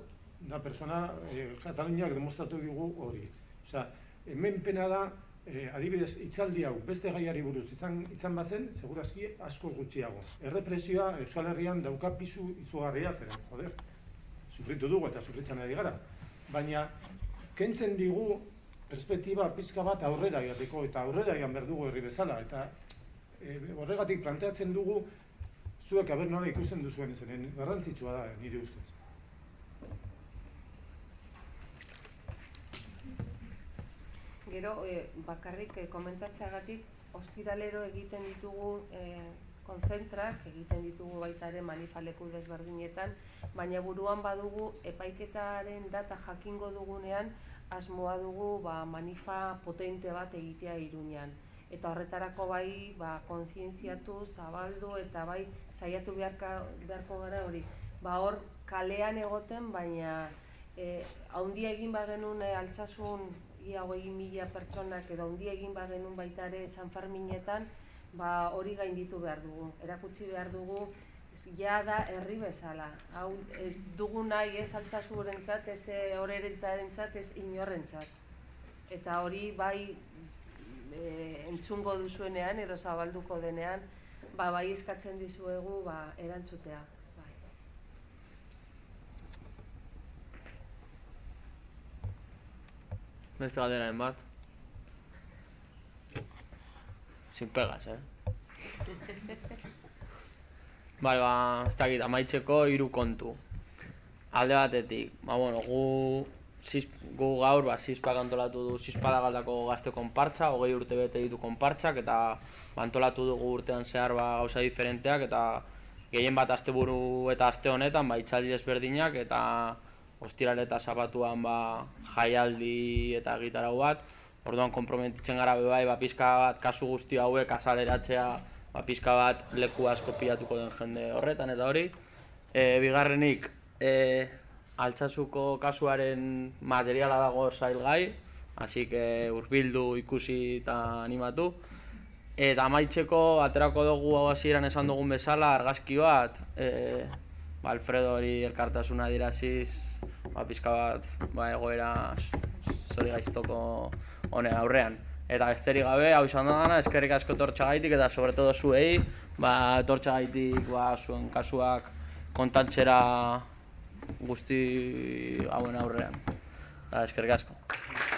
da persona, e, Kataluniak demostratu digu hori. Osea, hemen pena da, e, adibidez, itzaldi hau, beste gaiari buruz izan, izan bazen, segurazki asko gutxiago. Errepresioa Euskal Herrian dauka pisu izugarria zeren, joder, sufritu dugu eta sufritzen ari gara. Baina, kentzen digu perspektiba pizka bat aurrera joateko eta aurrera joan behar dugu herri bezala. Eta e, horregatik planteatzen dugu zuek aber nola ikusten duzuen zenen garrantzitsua da nire ustez. Gero, e, bakarrik e, komentatzeagatik, ostiralero egiten ditugu e, konzentrak, egiten ditugu baita ere manifaleku desberdinetan, baina buruan badugu epaiketaren data jakingo dugunean, asmoa dugu ba, manifa potente bat egitea iruñan. Eta horretarako bai ba, kontzientziatu, zabaldu eta bai saiatu beharka, beharko gara hori. Ba, hor kalean egoten, baina e, haundia egin bagenun e, altsasun egia hogei mila pertsonak edo handi egin bagenun baita ere San Ferminetan, ba hori gainditu behar dugu. Erakutsi behar dugu ja da herri bezala. Hau ez dugu nahi ez altsasurentzat, ez horerentarentzat, ez inorrentzat. Eta hori bai e, entzungo duzuenean edo zabalduko denean, ba, bai eskatzen dizuegu ba, erantzutea. Bai. Beste galderaren bat. Sin pegas, eh? <laughs> Bale, ba, ez dakit, amaitzeko hiru kontu. Alde batetik, ba, bueno, gu, zis, gu gaur, ba, zizpak antolatu du zizpada galdako gazte konpartza, hogei urte bete ditu konpartzak, eta ba, antolatu dugu urtean zehar ba, gauza diferenteak, eta gehien bat asteburu eta aste honetan, ba, itxaldi desberdinak, eta ostiral eta zapatuan ba, jaialdi eta gitarau bat, orduan konprometitzen gara bebai, ba, pizka bat kasu guzti hauek azaleratzea, ba, pizka bat leku asko pilatuko den jende horretan eta hori. E, bigarrenik, e, altsasuko kasuaren materiala dago zailgai, hasi que urbildu ikusi eta animatu. Eta amaitzeko, aterako dugu hau hasieran esan dugun bezala, argazki bat, e, ba, Alfredo hori elkartasuna diraziz, ba, pizka bat ba, egoera zori gaiztoko hone aurrean. Eta besterik gabe, hau izan dana, eskerrik asko tortxagaitik eta sobretodo zuei, ba, tortxagaitik ba, zuen kasuak kontantzera guzti hauen aurrean. Ba, eskerrik asko.